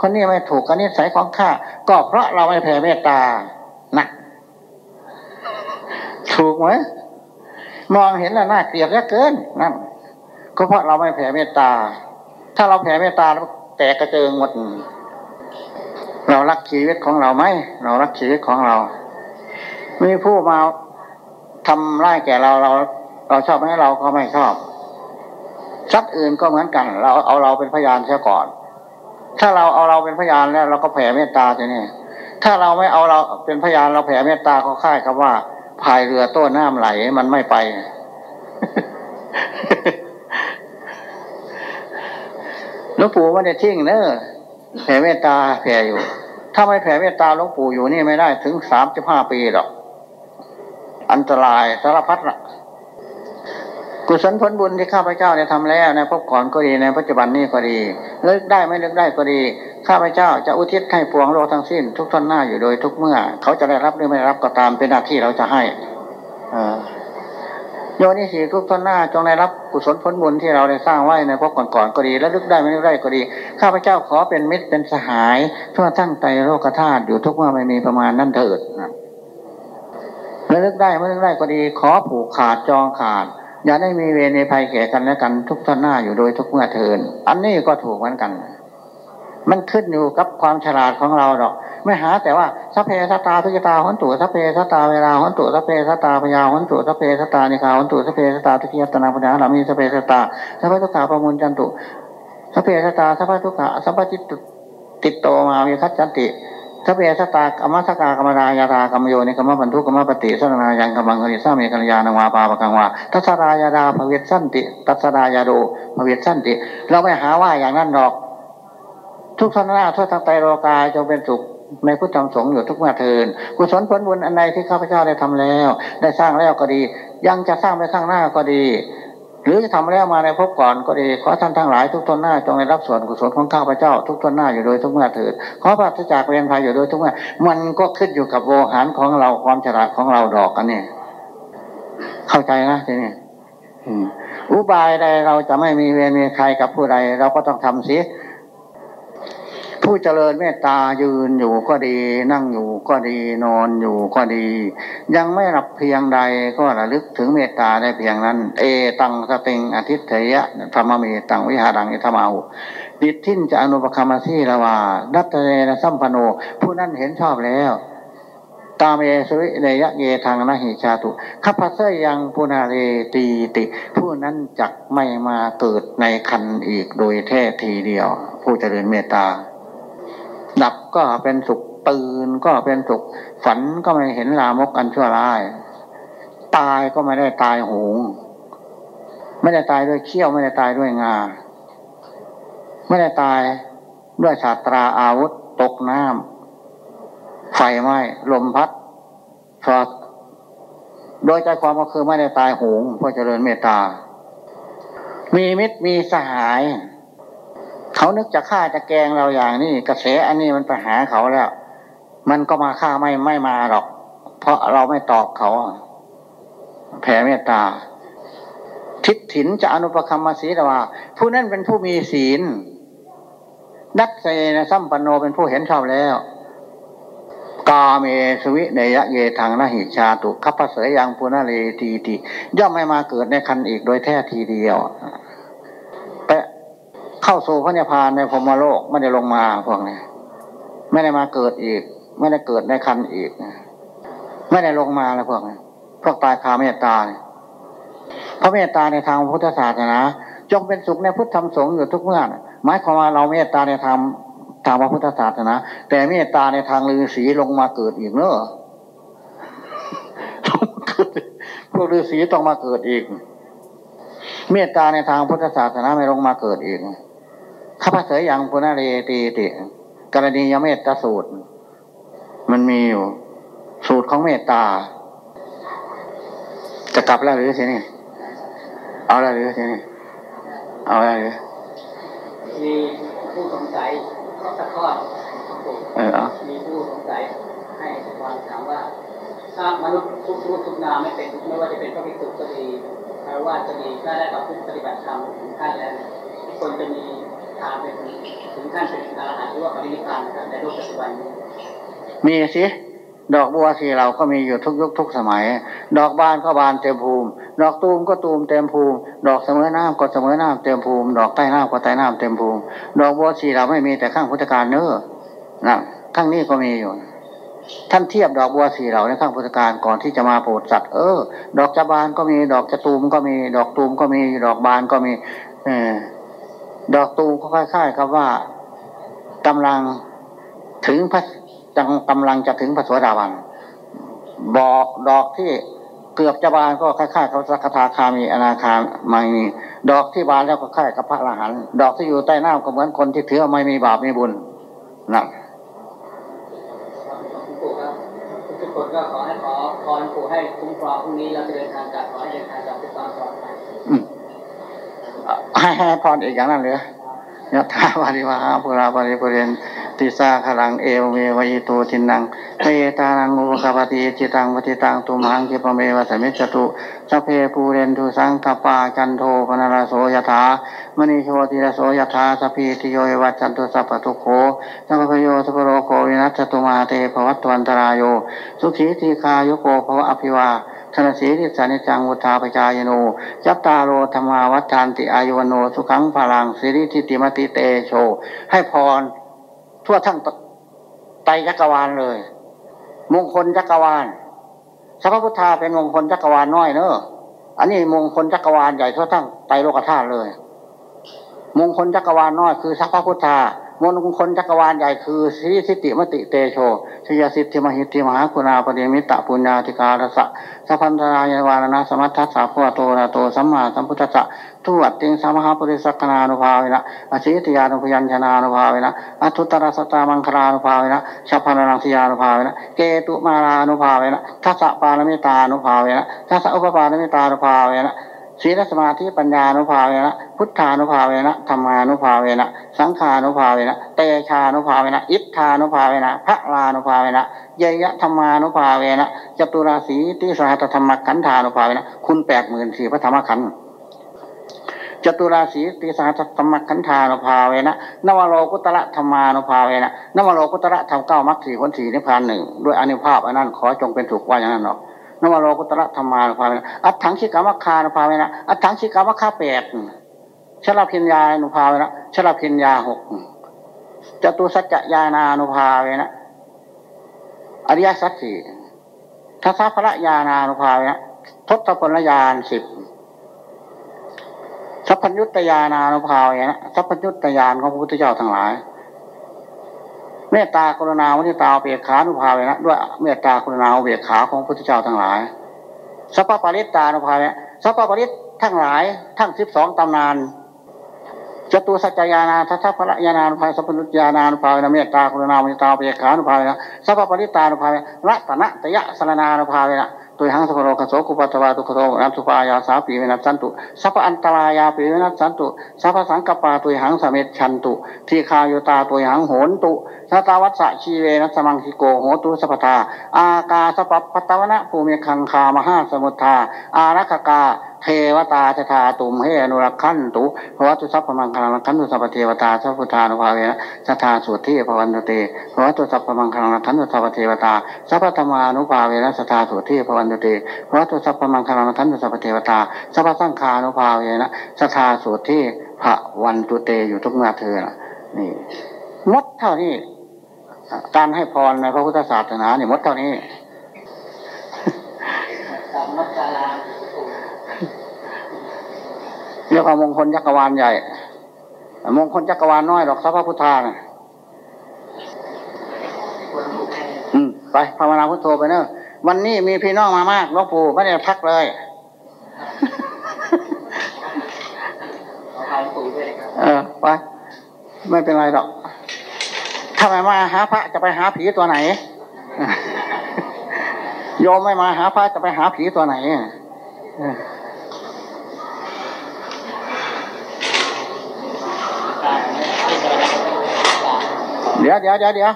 Speaker 1: คนนี้ไม่ถูกกับนิสัยของข้าก็เพราะเราไม่แผ่เมตตาหนะถูกไหมมองเห็นแล้วน่าเกลียดเหลือเกินนั่น ก็เพราะเราไม่แผ่เมตตา ถ้าเราแผ่เมตตาแล้วแตกกระเจิงหมด เรารักชีวิตของเราไหม เรารักชีวิตของเรา มีผู้มาทำร้ายแก่เราเรา เราชอบไหมเราก็ไม่ชอบสัตว์อื่นก็เหมือนกัน เราเอาเราเป็นพยานเสียก่อน ถ้าเราเอาเราเป็นพยานแล้ว เราก็แผ่เมตตาทีนี้ถ้าเราไม่เอาเราเป็นพยานเราแผ่เมตตาเขาค่ายคำว่าพายเรือต้นน้ำไหลมันไม่ไป หลวงปู่ไม่ได้ทิ้งเนอะแผ่เมตตาแผ่อยู่ ถ้าไม่แผ่เมตตาหลวงปู่อยู่นี่ไม่ได้ถึงสามสิบห้าปีหรอก อันตรายสารพัดละกุศลผลบุญที่ข้าพเจ้าได้ทำแล้วในพบก่อนก็ดีในปัจจุบันนี้ก็ดีเลิกได้ไม่เลิกได้ก็ดี ข้าพเจ้าจะอุทิศให้ปวงโลกทั้งสิ้น ทุกท่านหน้าอยู่โดยทุกเมื่อ เขาจะได้รับหรือไม่รับก็ตามเป็นหน้าที่เราจะให้ โยนิสีทุกท่านหน้าจงได้รับกุศลผลบุญที่เราได้สร้างไว้ในพบก่อนๆก็ดี และลึกได้ไม่ลึกได้ก็ดี ข้าพเจ้าขอเป็นมิตรเป็นสหายทั่วทั้งใจโลกธาตุอยู่ทุกเมื่อไม่มีประมาณนั่นเถิดนะระลึกได้เมื่อลึกได้ก็ดี ขอผูกขาดจองขาด อย่าได้มีเวรในภัยแก่กันและกันทุกท่านหน้าอยู่โดยทุกเมื่อเทิน อันนี้ก็ถูกเหมือนกัน มันขึ้นอยู่กับความฉลาดของเราดอก ไม่หาแต่ว่าสัพเพสตาทุกตาหันตุสัพเพสตาเวลาหันตุสัพเพสตาพยาหันตุสัพเพสตานิคาหันตุสัพเพสตาทุกยตนาปัญญารามีสัพเพสตาสัพพทุกขาประมุนจันตุสัพเพสตาสัพพทุกขาสัพพจิตติดโตมามีคัจจันติสัพเพสตากรรมสกากรรมรายาตากรรมโยนิกรรมบรรทุกรรมปฏิสนายังกรรมังคริสามีกัญญาณวาปาปกังวาทัศรายาดาภเวสันติ ทัศรายาโดภเวสันติ เราไม่หาว่าอย่างนั้นหรอก ทุกท่านหน้าทุกทางไตโลกายจงเป็นสุข ในพุทธธรรมสงฆ์อยู่ทุกเมื่อเทินกุศลผลบุญอันใดที่ข้าพเจ้าได้ทำแล้ว ได้สร้างแล้วก็ดี ยังจะสร้างไปข้างหน้าก็ดี หรือจะทำแล้วมาในพบก่อนก็ดี ขอท่านทั้งหลายทุกทนหน้าจงได้รับส่วนกุศลของข้าพเจ้า ทุกทนหน้าอยู่โดยทุกเมื่อเถิดขอพระจากเวียนภัยอยู่โดยทุกเมื่อมันก็ขึ้นอยู่กับโวหารของเราความฉลาดของเราดอกกันเนี่ยเข้าใจนะทีนี้อุบายใดเราจะไม่มีเวรมีใครกับผู้ใด เราก็ต้องทำสิ ผู้เจริญเมตตายืนอยู่ก็ดี นั่งอยู่ก็ดีนอนอยู่ก็ดี ยังไม่หลับเพียงใดก็ระลึกถึงเมตตาได้เพียงนั้น เอตังสติงอธิเทยะธรรมเมตังวิหารังอิธรรมาดิทินจะอนุปคมาสีละวาดัตเรนะสัมพโน ผู้นั้นเห็นชอบแล้ว ตามเอสุวิเนยะเยทางนาหิชาตุขัพเสยังปุนาเรตีติ ผู้นั้นจักไม่มาเกิดในคันอีกโดยแท้ทีเดียว ผู้เจริญเมตตา ดับก็เป็นสุขตื่นก็เป็นสุข ฝันก็ไม่เห็นลามกอันชั่วร้าย ตายก็ไม่ได้ตายหงไม่ได้ตายด้วยเขี้ยวไม่ได้ตายด้วยงา ไม่ได้ตายด้วยศาตราอาวุธตกน้ำไฟไหม้ลมพัดชอดโดยใจความก็คือไม่ได้ตายโหงเพราะเจริญเมตตา มีมิตรมีสหาย เขานึกจะฆ่าจะแกงเราอย่างนี้กระแสอันนี้มันไปหาเขาแล้ว มันก็มาฆ่าไม่ไม่มาหรอก เพราะเราไม่ตอบเขาแผ่เมตตา ทิฏฐินจะอนุปคัมมาสีตว่า ผู้นั้นเป็นผู้มีศีลนัตเซนะสัมปันโนเป็นผู้เห็นชอบแล้ว กาเมสวิเนยะเยทางนหิชาตุคัพเสยยังปุณเลตีตีย่อมไม่มาเกิดในคันอีกโดยแท้ทีเดียว เข้าสู่พระนิพพานในพรมโลกไม่ได้ลงมาพวกนี้ไม่ได้มาเกิดอีก ไม่ได้เกิดในคันอีกไม่ได้ลงมาแล้วพวกนี้พวกตายคาเมตตาพระเมตตาในทางพุทธศาสนา จงเป็นสุขในพุทธธรรมสงฆ์อยู่ทุกเมื่อหมายความว่าเราเมตตาในทางทางพระพุทธศาสนา แต่เมตตาในทางฤาษีลงมาเกิดอีกเนอะพวกฤาษีต้องมาเกิดอีก เมตตาในทางพุทธศาสนาไม่ลงมาเกิดอีก ข้าพเจ้าอย่างปุณณเรตีติกรณียเมตตาสูตร มันมีอยู่ สูตรของเมตตา จะกลับแล้วหรือทีนี้เอาแล้วหรือทีนี้เอาแล้วหรือ
Speaker 2: มีผู้สงสัยเขาตะคลอด
Speaker 1: เออเอา
Speaker 2: มีผู้สงสัยให้ความถามว่าถ้ามนุษย์ทุกรูปทุกนามไม่เป็นไม่ว่าจะเป็นพระภิกษุก็ดีคารวะก็ดีถ้าได้กับผู้ปฏิบัติธรรมถึงขั้นแล้วทุกคนจะมี ทาเป็นถึงขั้นเป็นอรหันต์หรือว่าปรินิพพานนะครับในโลกปัจจุบันนี้
Speaker 1: มีสิดอกบัวสีเราก็มีอยู่ทุกยุคทุกสมัย ดอกบานก็บานเต็มภูมิ ดอกตูมก็ตูมเต็มภูมิ ดอกเสมอน้ำก็เสมอน้ำเต็มภูมิ ดอกใต้น้ำก็ใต้น้ำเต็มภูมิ ดอกบัวสีเราไม่มีแต่ข้างพุทธการเนอะนะข้างนี้ก็มีอยู่ ท่านเทียบดอกบัวสีเราในข้างพุทธการก่อนที่จะมาโปรดสัตว์ เออ ดอกจะบานก็มี ดอกจะตูมก็มี ดอกตูมก็มี ดอกบานก็มี เออ ดอกตูก็คล้ายๆกับว่ากำลังถึงพระจังกำลังจะถึงพระสวสดาวันบอกดอกที่เกือบจะบานก็คล้ายๆกับสักทาคามีอนาคาม่มีดอกที่บานแล้วก็คล้ายกับพระอรหันต์ดอกที่อยู่ใต้น้ำก็เหมือนคนที่ถือว่าไม่มีบาปมีบุญนะ
Speaker 2: คุณปู่ครับทุกคนก็ขอให้ขอพรปู่ให้คุ้มครองพรุ่งนี้เราจะเดินทางกลับขอให้เดินทางกลับด้วยความปลอดภัย
Speaker 1: อืม ให้ให้พรอีกอย่างนั้นเลยยะถาวาริวะหาปูรา ปะริปูเรนติสาคะรังเอวะเมวะ อิโตทินนังเปตานังอุปะกัปปะติ อิจฉิตังปัตถิตังตุมหัง ขิปปะเมวะ สะมิชฌะตุสัพเพปูเรนตุสังกปาจันโทปนารโสยถามณีโชติรโสยถาสพีติโยวัจจันตุสัพพทุโขสัพพโยสัพโรโควินัสตุมาเตภวัตวันตรายโยสุขีทีคายุโกภวะอภิวา ธนสีริสานิจังวุธาปจายโนยัตตาโรธรรมาวัฏานติอายุวโนสุขังพลังสิริทิติมติเตโช ให้พรทั่วทั้งไตจักรวาลเลย มงคลจักรวาลสัพพุทธาเป็นมงคลจักรวาลน้อยเนอะอันนี้มงคลจักรวาลใหญ่ทั่วทั้งไตโลกธาตุเลย มงคลจักรวาลน้อยคือสัพพุทธา มงคลจักรวาลใหญ่คือสิริสิติมติเตโชชยสิทธิมหิทธิมหาคุณาปฏิมิตะปุญญาธิการสะสัพพันธรายาวารณะสมัทธัสสะพุทโตนาโตสัมมาสัมพุทธะทุวัตติงสัมหาปริสักนานุภาเวนะอสิติยานุพยัญชนานุภาเวนะอัตุตรสตามังคลานุภาเวนะชัพพนานังสยานุภาเวนะเกตุมาลานุภาเวนะทัสสะปานมิตานุภาเวนะทัสสะอุปปานมิตานุภาเวนะ ศีลสมาธิปัญญานุภาเวนะพุทธานุภาเวนะธรรมานุภาเวนะสังขานุภาเวนะเตชานุภาเวนะอิทธานุภาเวนะพระลานุภาเวนะเยยะธรรมานุภาเวนะจตุราศีติสหัตธรรมขันธานุภาเวนะคุณแปดหมื่นสี่พระธรรมขันธ์จตุราศีติสหัตธรรมขันธานุภาเวนะนวโรกุตระธรรมานุภาเวนะนวโรกุตระธรรมเก้ามรรคสี่ผลสี่นิพพานหนึ่งด้วยอนุภาพอันนั้นขอจงเป็นถูกว่าอย่างนั้นเนาะ นวโรกุตระธรรมานุภาเวนะอัตถังชิกามคานุภาเวนะอัตถังชิกามคาแปดชลพิญญานุภาเวนะชลพิญญาหกจตุสัจจญานานุภาเวนะอริยสัจสี่ทัศพระญาณานุภาเวนะทศพลญาณสิบสัพพัญญุตญาณานุภาเวนะสัพพัญญุตญาณของพระพุทธเจ้าทั้งหลาย เมตตากรุณาวิตาเบียขานุภาเวนะด้วยเมตตากรุณาเบียขาของพระพุทธเจ้าทั้งหลายสัพพปริตตานุภาเวนะสัพพปริตทั้งหลายทั้งสิบสองตำนานจตุสัจจายานาทัศพระยานานุภาสัพพุญญานานุภาเวนะเมตตากรุณาวิตตาเปียขานุภาเวนะสัพพะปะริตตานุภาเวนะ ระตะนัตตะยะสะระณานุภาเวนะ ตุยหังสัพพะโรคะโสกุปัททะวา ทุกขะโทมะนัสสุปายาสาปิ เวนัสสันตุสัพพะอันตะรายาปิ เวนัสสันตุสัพพะสังกัปปาตุยหังสะมิชฌันตุทีฆายุตาตุยหังโหตุ สะตะวัสสะชีเวนะ สะมังคิโกโหตุสัพพะทา อากาสะปัพพะตะวะนะภูมิคังคามะหาสะมุททาอารักขะกาเทวะตา สะทาตุมเห อะนุรักขันตุ ภะวะตุสัพพะมังคะลัง รักขันตุสัพพะเทวะตาสัพพะพุทธานุภาเวนะสัทาสุทธิภวันตุเตภวตุสัพพมังคลังขันตุสัพเทวตาสัพพธรรมานุภาเวนะสัทาสุทธิภวันตุเตภวตุสัพพมังคลังขันตุสัพเทวตาสัพพสังฆานุภาเวนะสัทาสุทธิภวันตุเตอยู่ทุกเมื่อเธอนี่มดเท่านี้การให้พรในพระพุทธศาสนาเนี่ยมดเท่านี้
Speaker 3: สามมักกาลา
Speaker 1: เรียกว่ามงคลจักรวาลใหญ่ มงคลจักรวาลน้อยดอกสัพพพุทธานะ
Speaker 3: คนถูกให้
Speaker 1: อืมไปภาวนาพุทโธไปเนอะวันนี้มีพี่น้องมามากหลวงปู่ไม่ได้พักเลย
Speaker 3: เอาทางปู่ด้วยครับ
Speaker 1: เออไปไม่เป็นไรหรอกถ้าไม่มาหาพระจะไปหาผีตัวไหนโยมไม่มาหาพระจะไปหาผีตัวไหนเออ
Speaker 3: การไม่ได้รับการ
Speaker 1: เดี๋ยวเดี๋ยวเดี๋ยวเดี๋ยว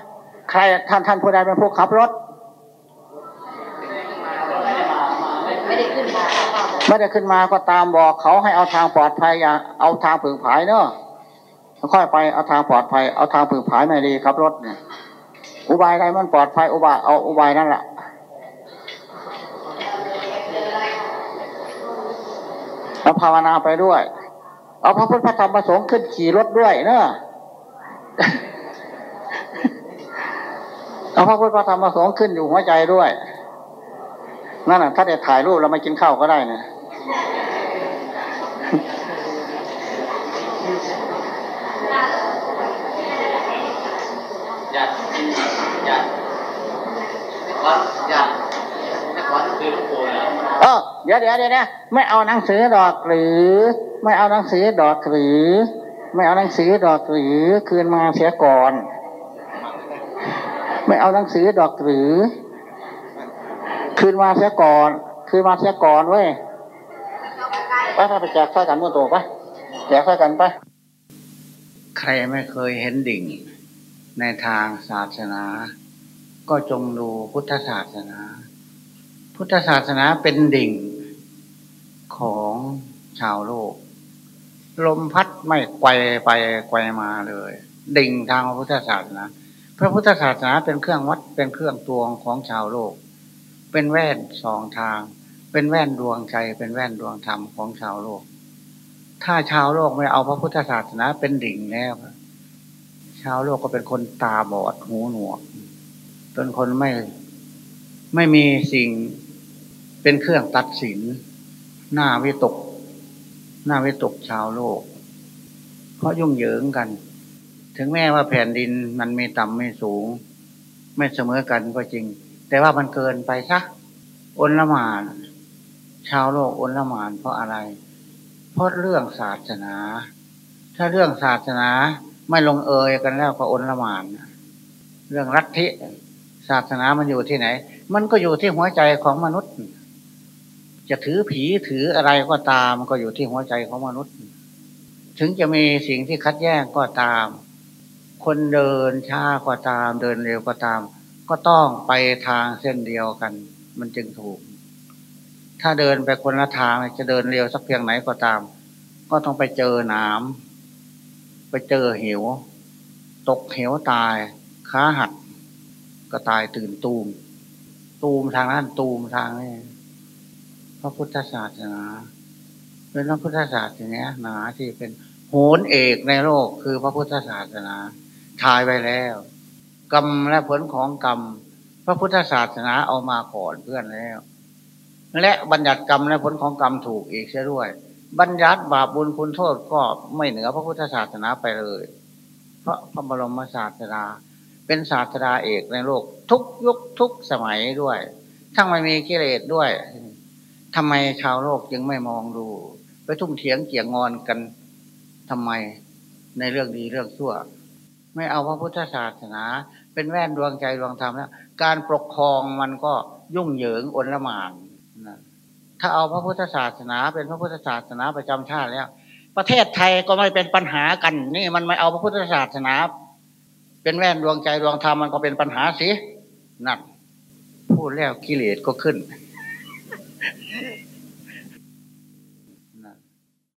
Speaker 1: ใครท่านท่านผู้ใดเป็นผู้ขับรถ
Speaker 3: ไม่ได้ขึ้นมา
Speaker 1: ไม่ได้ขึ้นมาก็ตามบอกเขาให้เอาทางปลอดภัยอย่าเอาทางผึ่งผายเนอะค่อยไปเอาทางปลอดภัยเอาทางผึ่งผายไม่ดีครับรถเนี่ยอุบายใดมันปลอดภัยอุบายเอาอุบายนั่นแหละแล้วภาวนาไปด้วย เอาพระพุทธธรรมพระสงฆ์ขึ้นขี่รถด้วยเนอะ เอาพระพุทธพระธรรมพระสงฆ์ขึ้นอยู่หัวใจด้วย นั่นน่ะ ถ้าได้ถ่ายรูปแล้วมากินข้าวก็ได้นะ
Speaker 3: ยากอยากวัดอยากนักวัดคือหลวงปู่นะ
Speaker 1: เออเดี๋ยวเดี๋ยวเดี๋ยวเดี๋ยวไม่เอาหนังสือดอกหรือ ไม่เอาหนังสือดอกหรือ ไม่เอาหนังสือดอกหรือ คืนมาเสียก่อน ไม่เอาหนังสือดอกหรือ คืนมาเสียก่อน คืนมาเสียก่อนเว้ยไปไปไปแจกไฟกันมื่อตัวไปแจกไฟกันไปใครไม่เคยเห็นดิ่ง ในทางศาสนา ก็จงดูพุทธศาสนา พุทธศาสนาเป็นดิ่ง ของชาวโลก ลมพัดไม่ไกวไปไกวมาเลย ดิ่งทางพุทธศาสนา ระพุทธศาสนาเป็นเครื่องวัดเป็นเครื่องตวงของชาวโลก เป็นแว่นสองทาง เป็นแว่นดวงใจ เป็นแว่นดวงธรรมของชาวโลก ถ้าชาวโลกไม่เอาพระพุทธศาสนาเป็นดิ่งแล้วชาวโลกก็เป็นคนตาบอดหูหนวกเป็นคนไม่ไม่มีสิ่งเป็นเครื่องตัดสิน หน้าวิตก หน้าวิตกชาวโลก เพราะยุ่งเหยิงกัน ถึงแม้ว่าแผ่นดินมันไมีต่ำไม่สูง ไม่เสมอกันก็จริง แต่ว่ามันเกินไปซะอนละหมานชาวโลกอนละหมานเพราะอะไร เพราะเรื่องศาสนา ถ้าเรื่องศาสนาไม่ลงเอยกันแล้วก็อนละหมานเรื่องรัฐิศาสนามันอยู่ที่ไหน มันก็อยู่ที่หัวใจของมนุษย์ จะถือผีถืออะไรก็ตามก็อยู่ที่หัวใจของมนุษย์ ถึงจะมีสิ่งที่คัดแย้งก็ตาม คนเดินช้าก็ตามเดินเร็วก็ตาม ก็ต้องไปทางเส้นเดียวกัน มันจึงถูก ถ้าเดินไปคนละทางจะเดินเร็วสักเพียงไหนก็ตาม ก็ต้องไปเจอหนามไปเจอเหว ตกเหวตายขาหักก็ตายตื่นตูม ตูมทางนั้นตูมทางนี้พระพุทธศาสนาเป็นพระพุทธศาสนาที่เป็นโหนเอกในโลกคือพระพุทธศาสนา ทายไว้แล้ว กรรมและผลของกรรม พระพุทธศาสนาเอามาก่อนเพื่อนแล้ว และบัญญัติกรรมและผลของกรรมถูกอีกเสียด้วย บัญญัติบาปบุญคุณโทษก็ไม่เหนือพระพุทธศาสนาไปเลย เพราะพระบรมศาสดาเป็นศาสดาเอกในโลก ทุกยุคทุกสมัยด้วย ทั้งไม่มีกิเลสด้วยทำไมชาวโลกจึงไม่มองดู ไปทุ่มเถียงเกี่ยงงอนกันทำไมในเรื่องดีเรื่องชั่ว ไม่เอาพระพุทธศาสนา เป็นแว่นดวงใจดวงธรรมแล้วการปกครองมันก็ยุ่งเหยิงอนละหมานนะถ้าเอาพระพุทธศาสนา เป็นพระพุทธศาสนาประจำชาติแล้ว ประเทศไทยก็ไม่เป็นปัญหากัน นี่มันไม่เอาพระพุทธศาสนา เป็นแว่นดวงใจดวงธรรมมันก็เป็นปัญหาสินั่นพูดแล้วกิเลสก็ขึ้น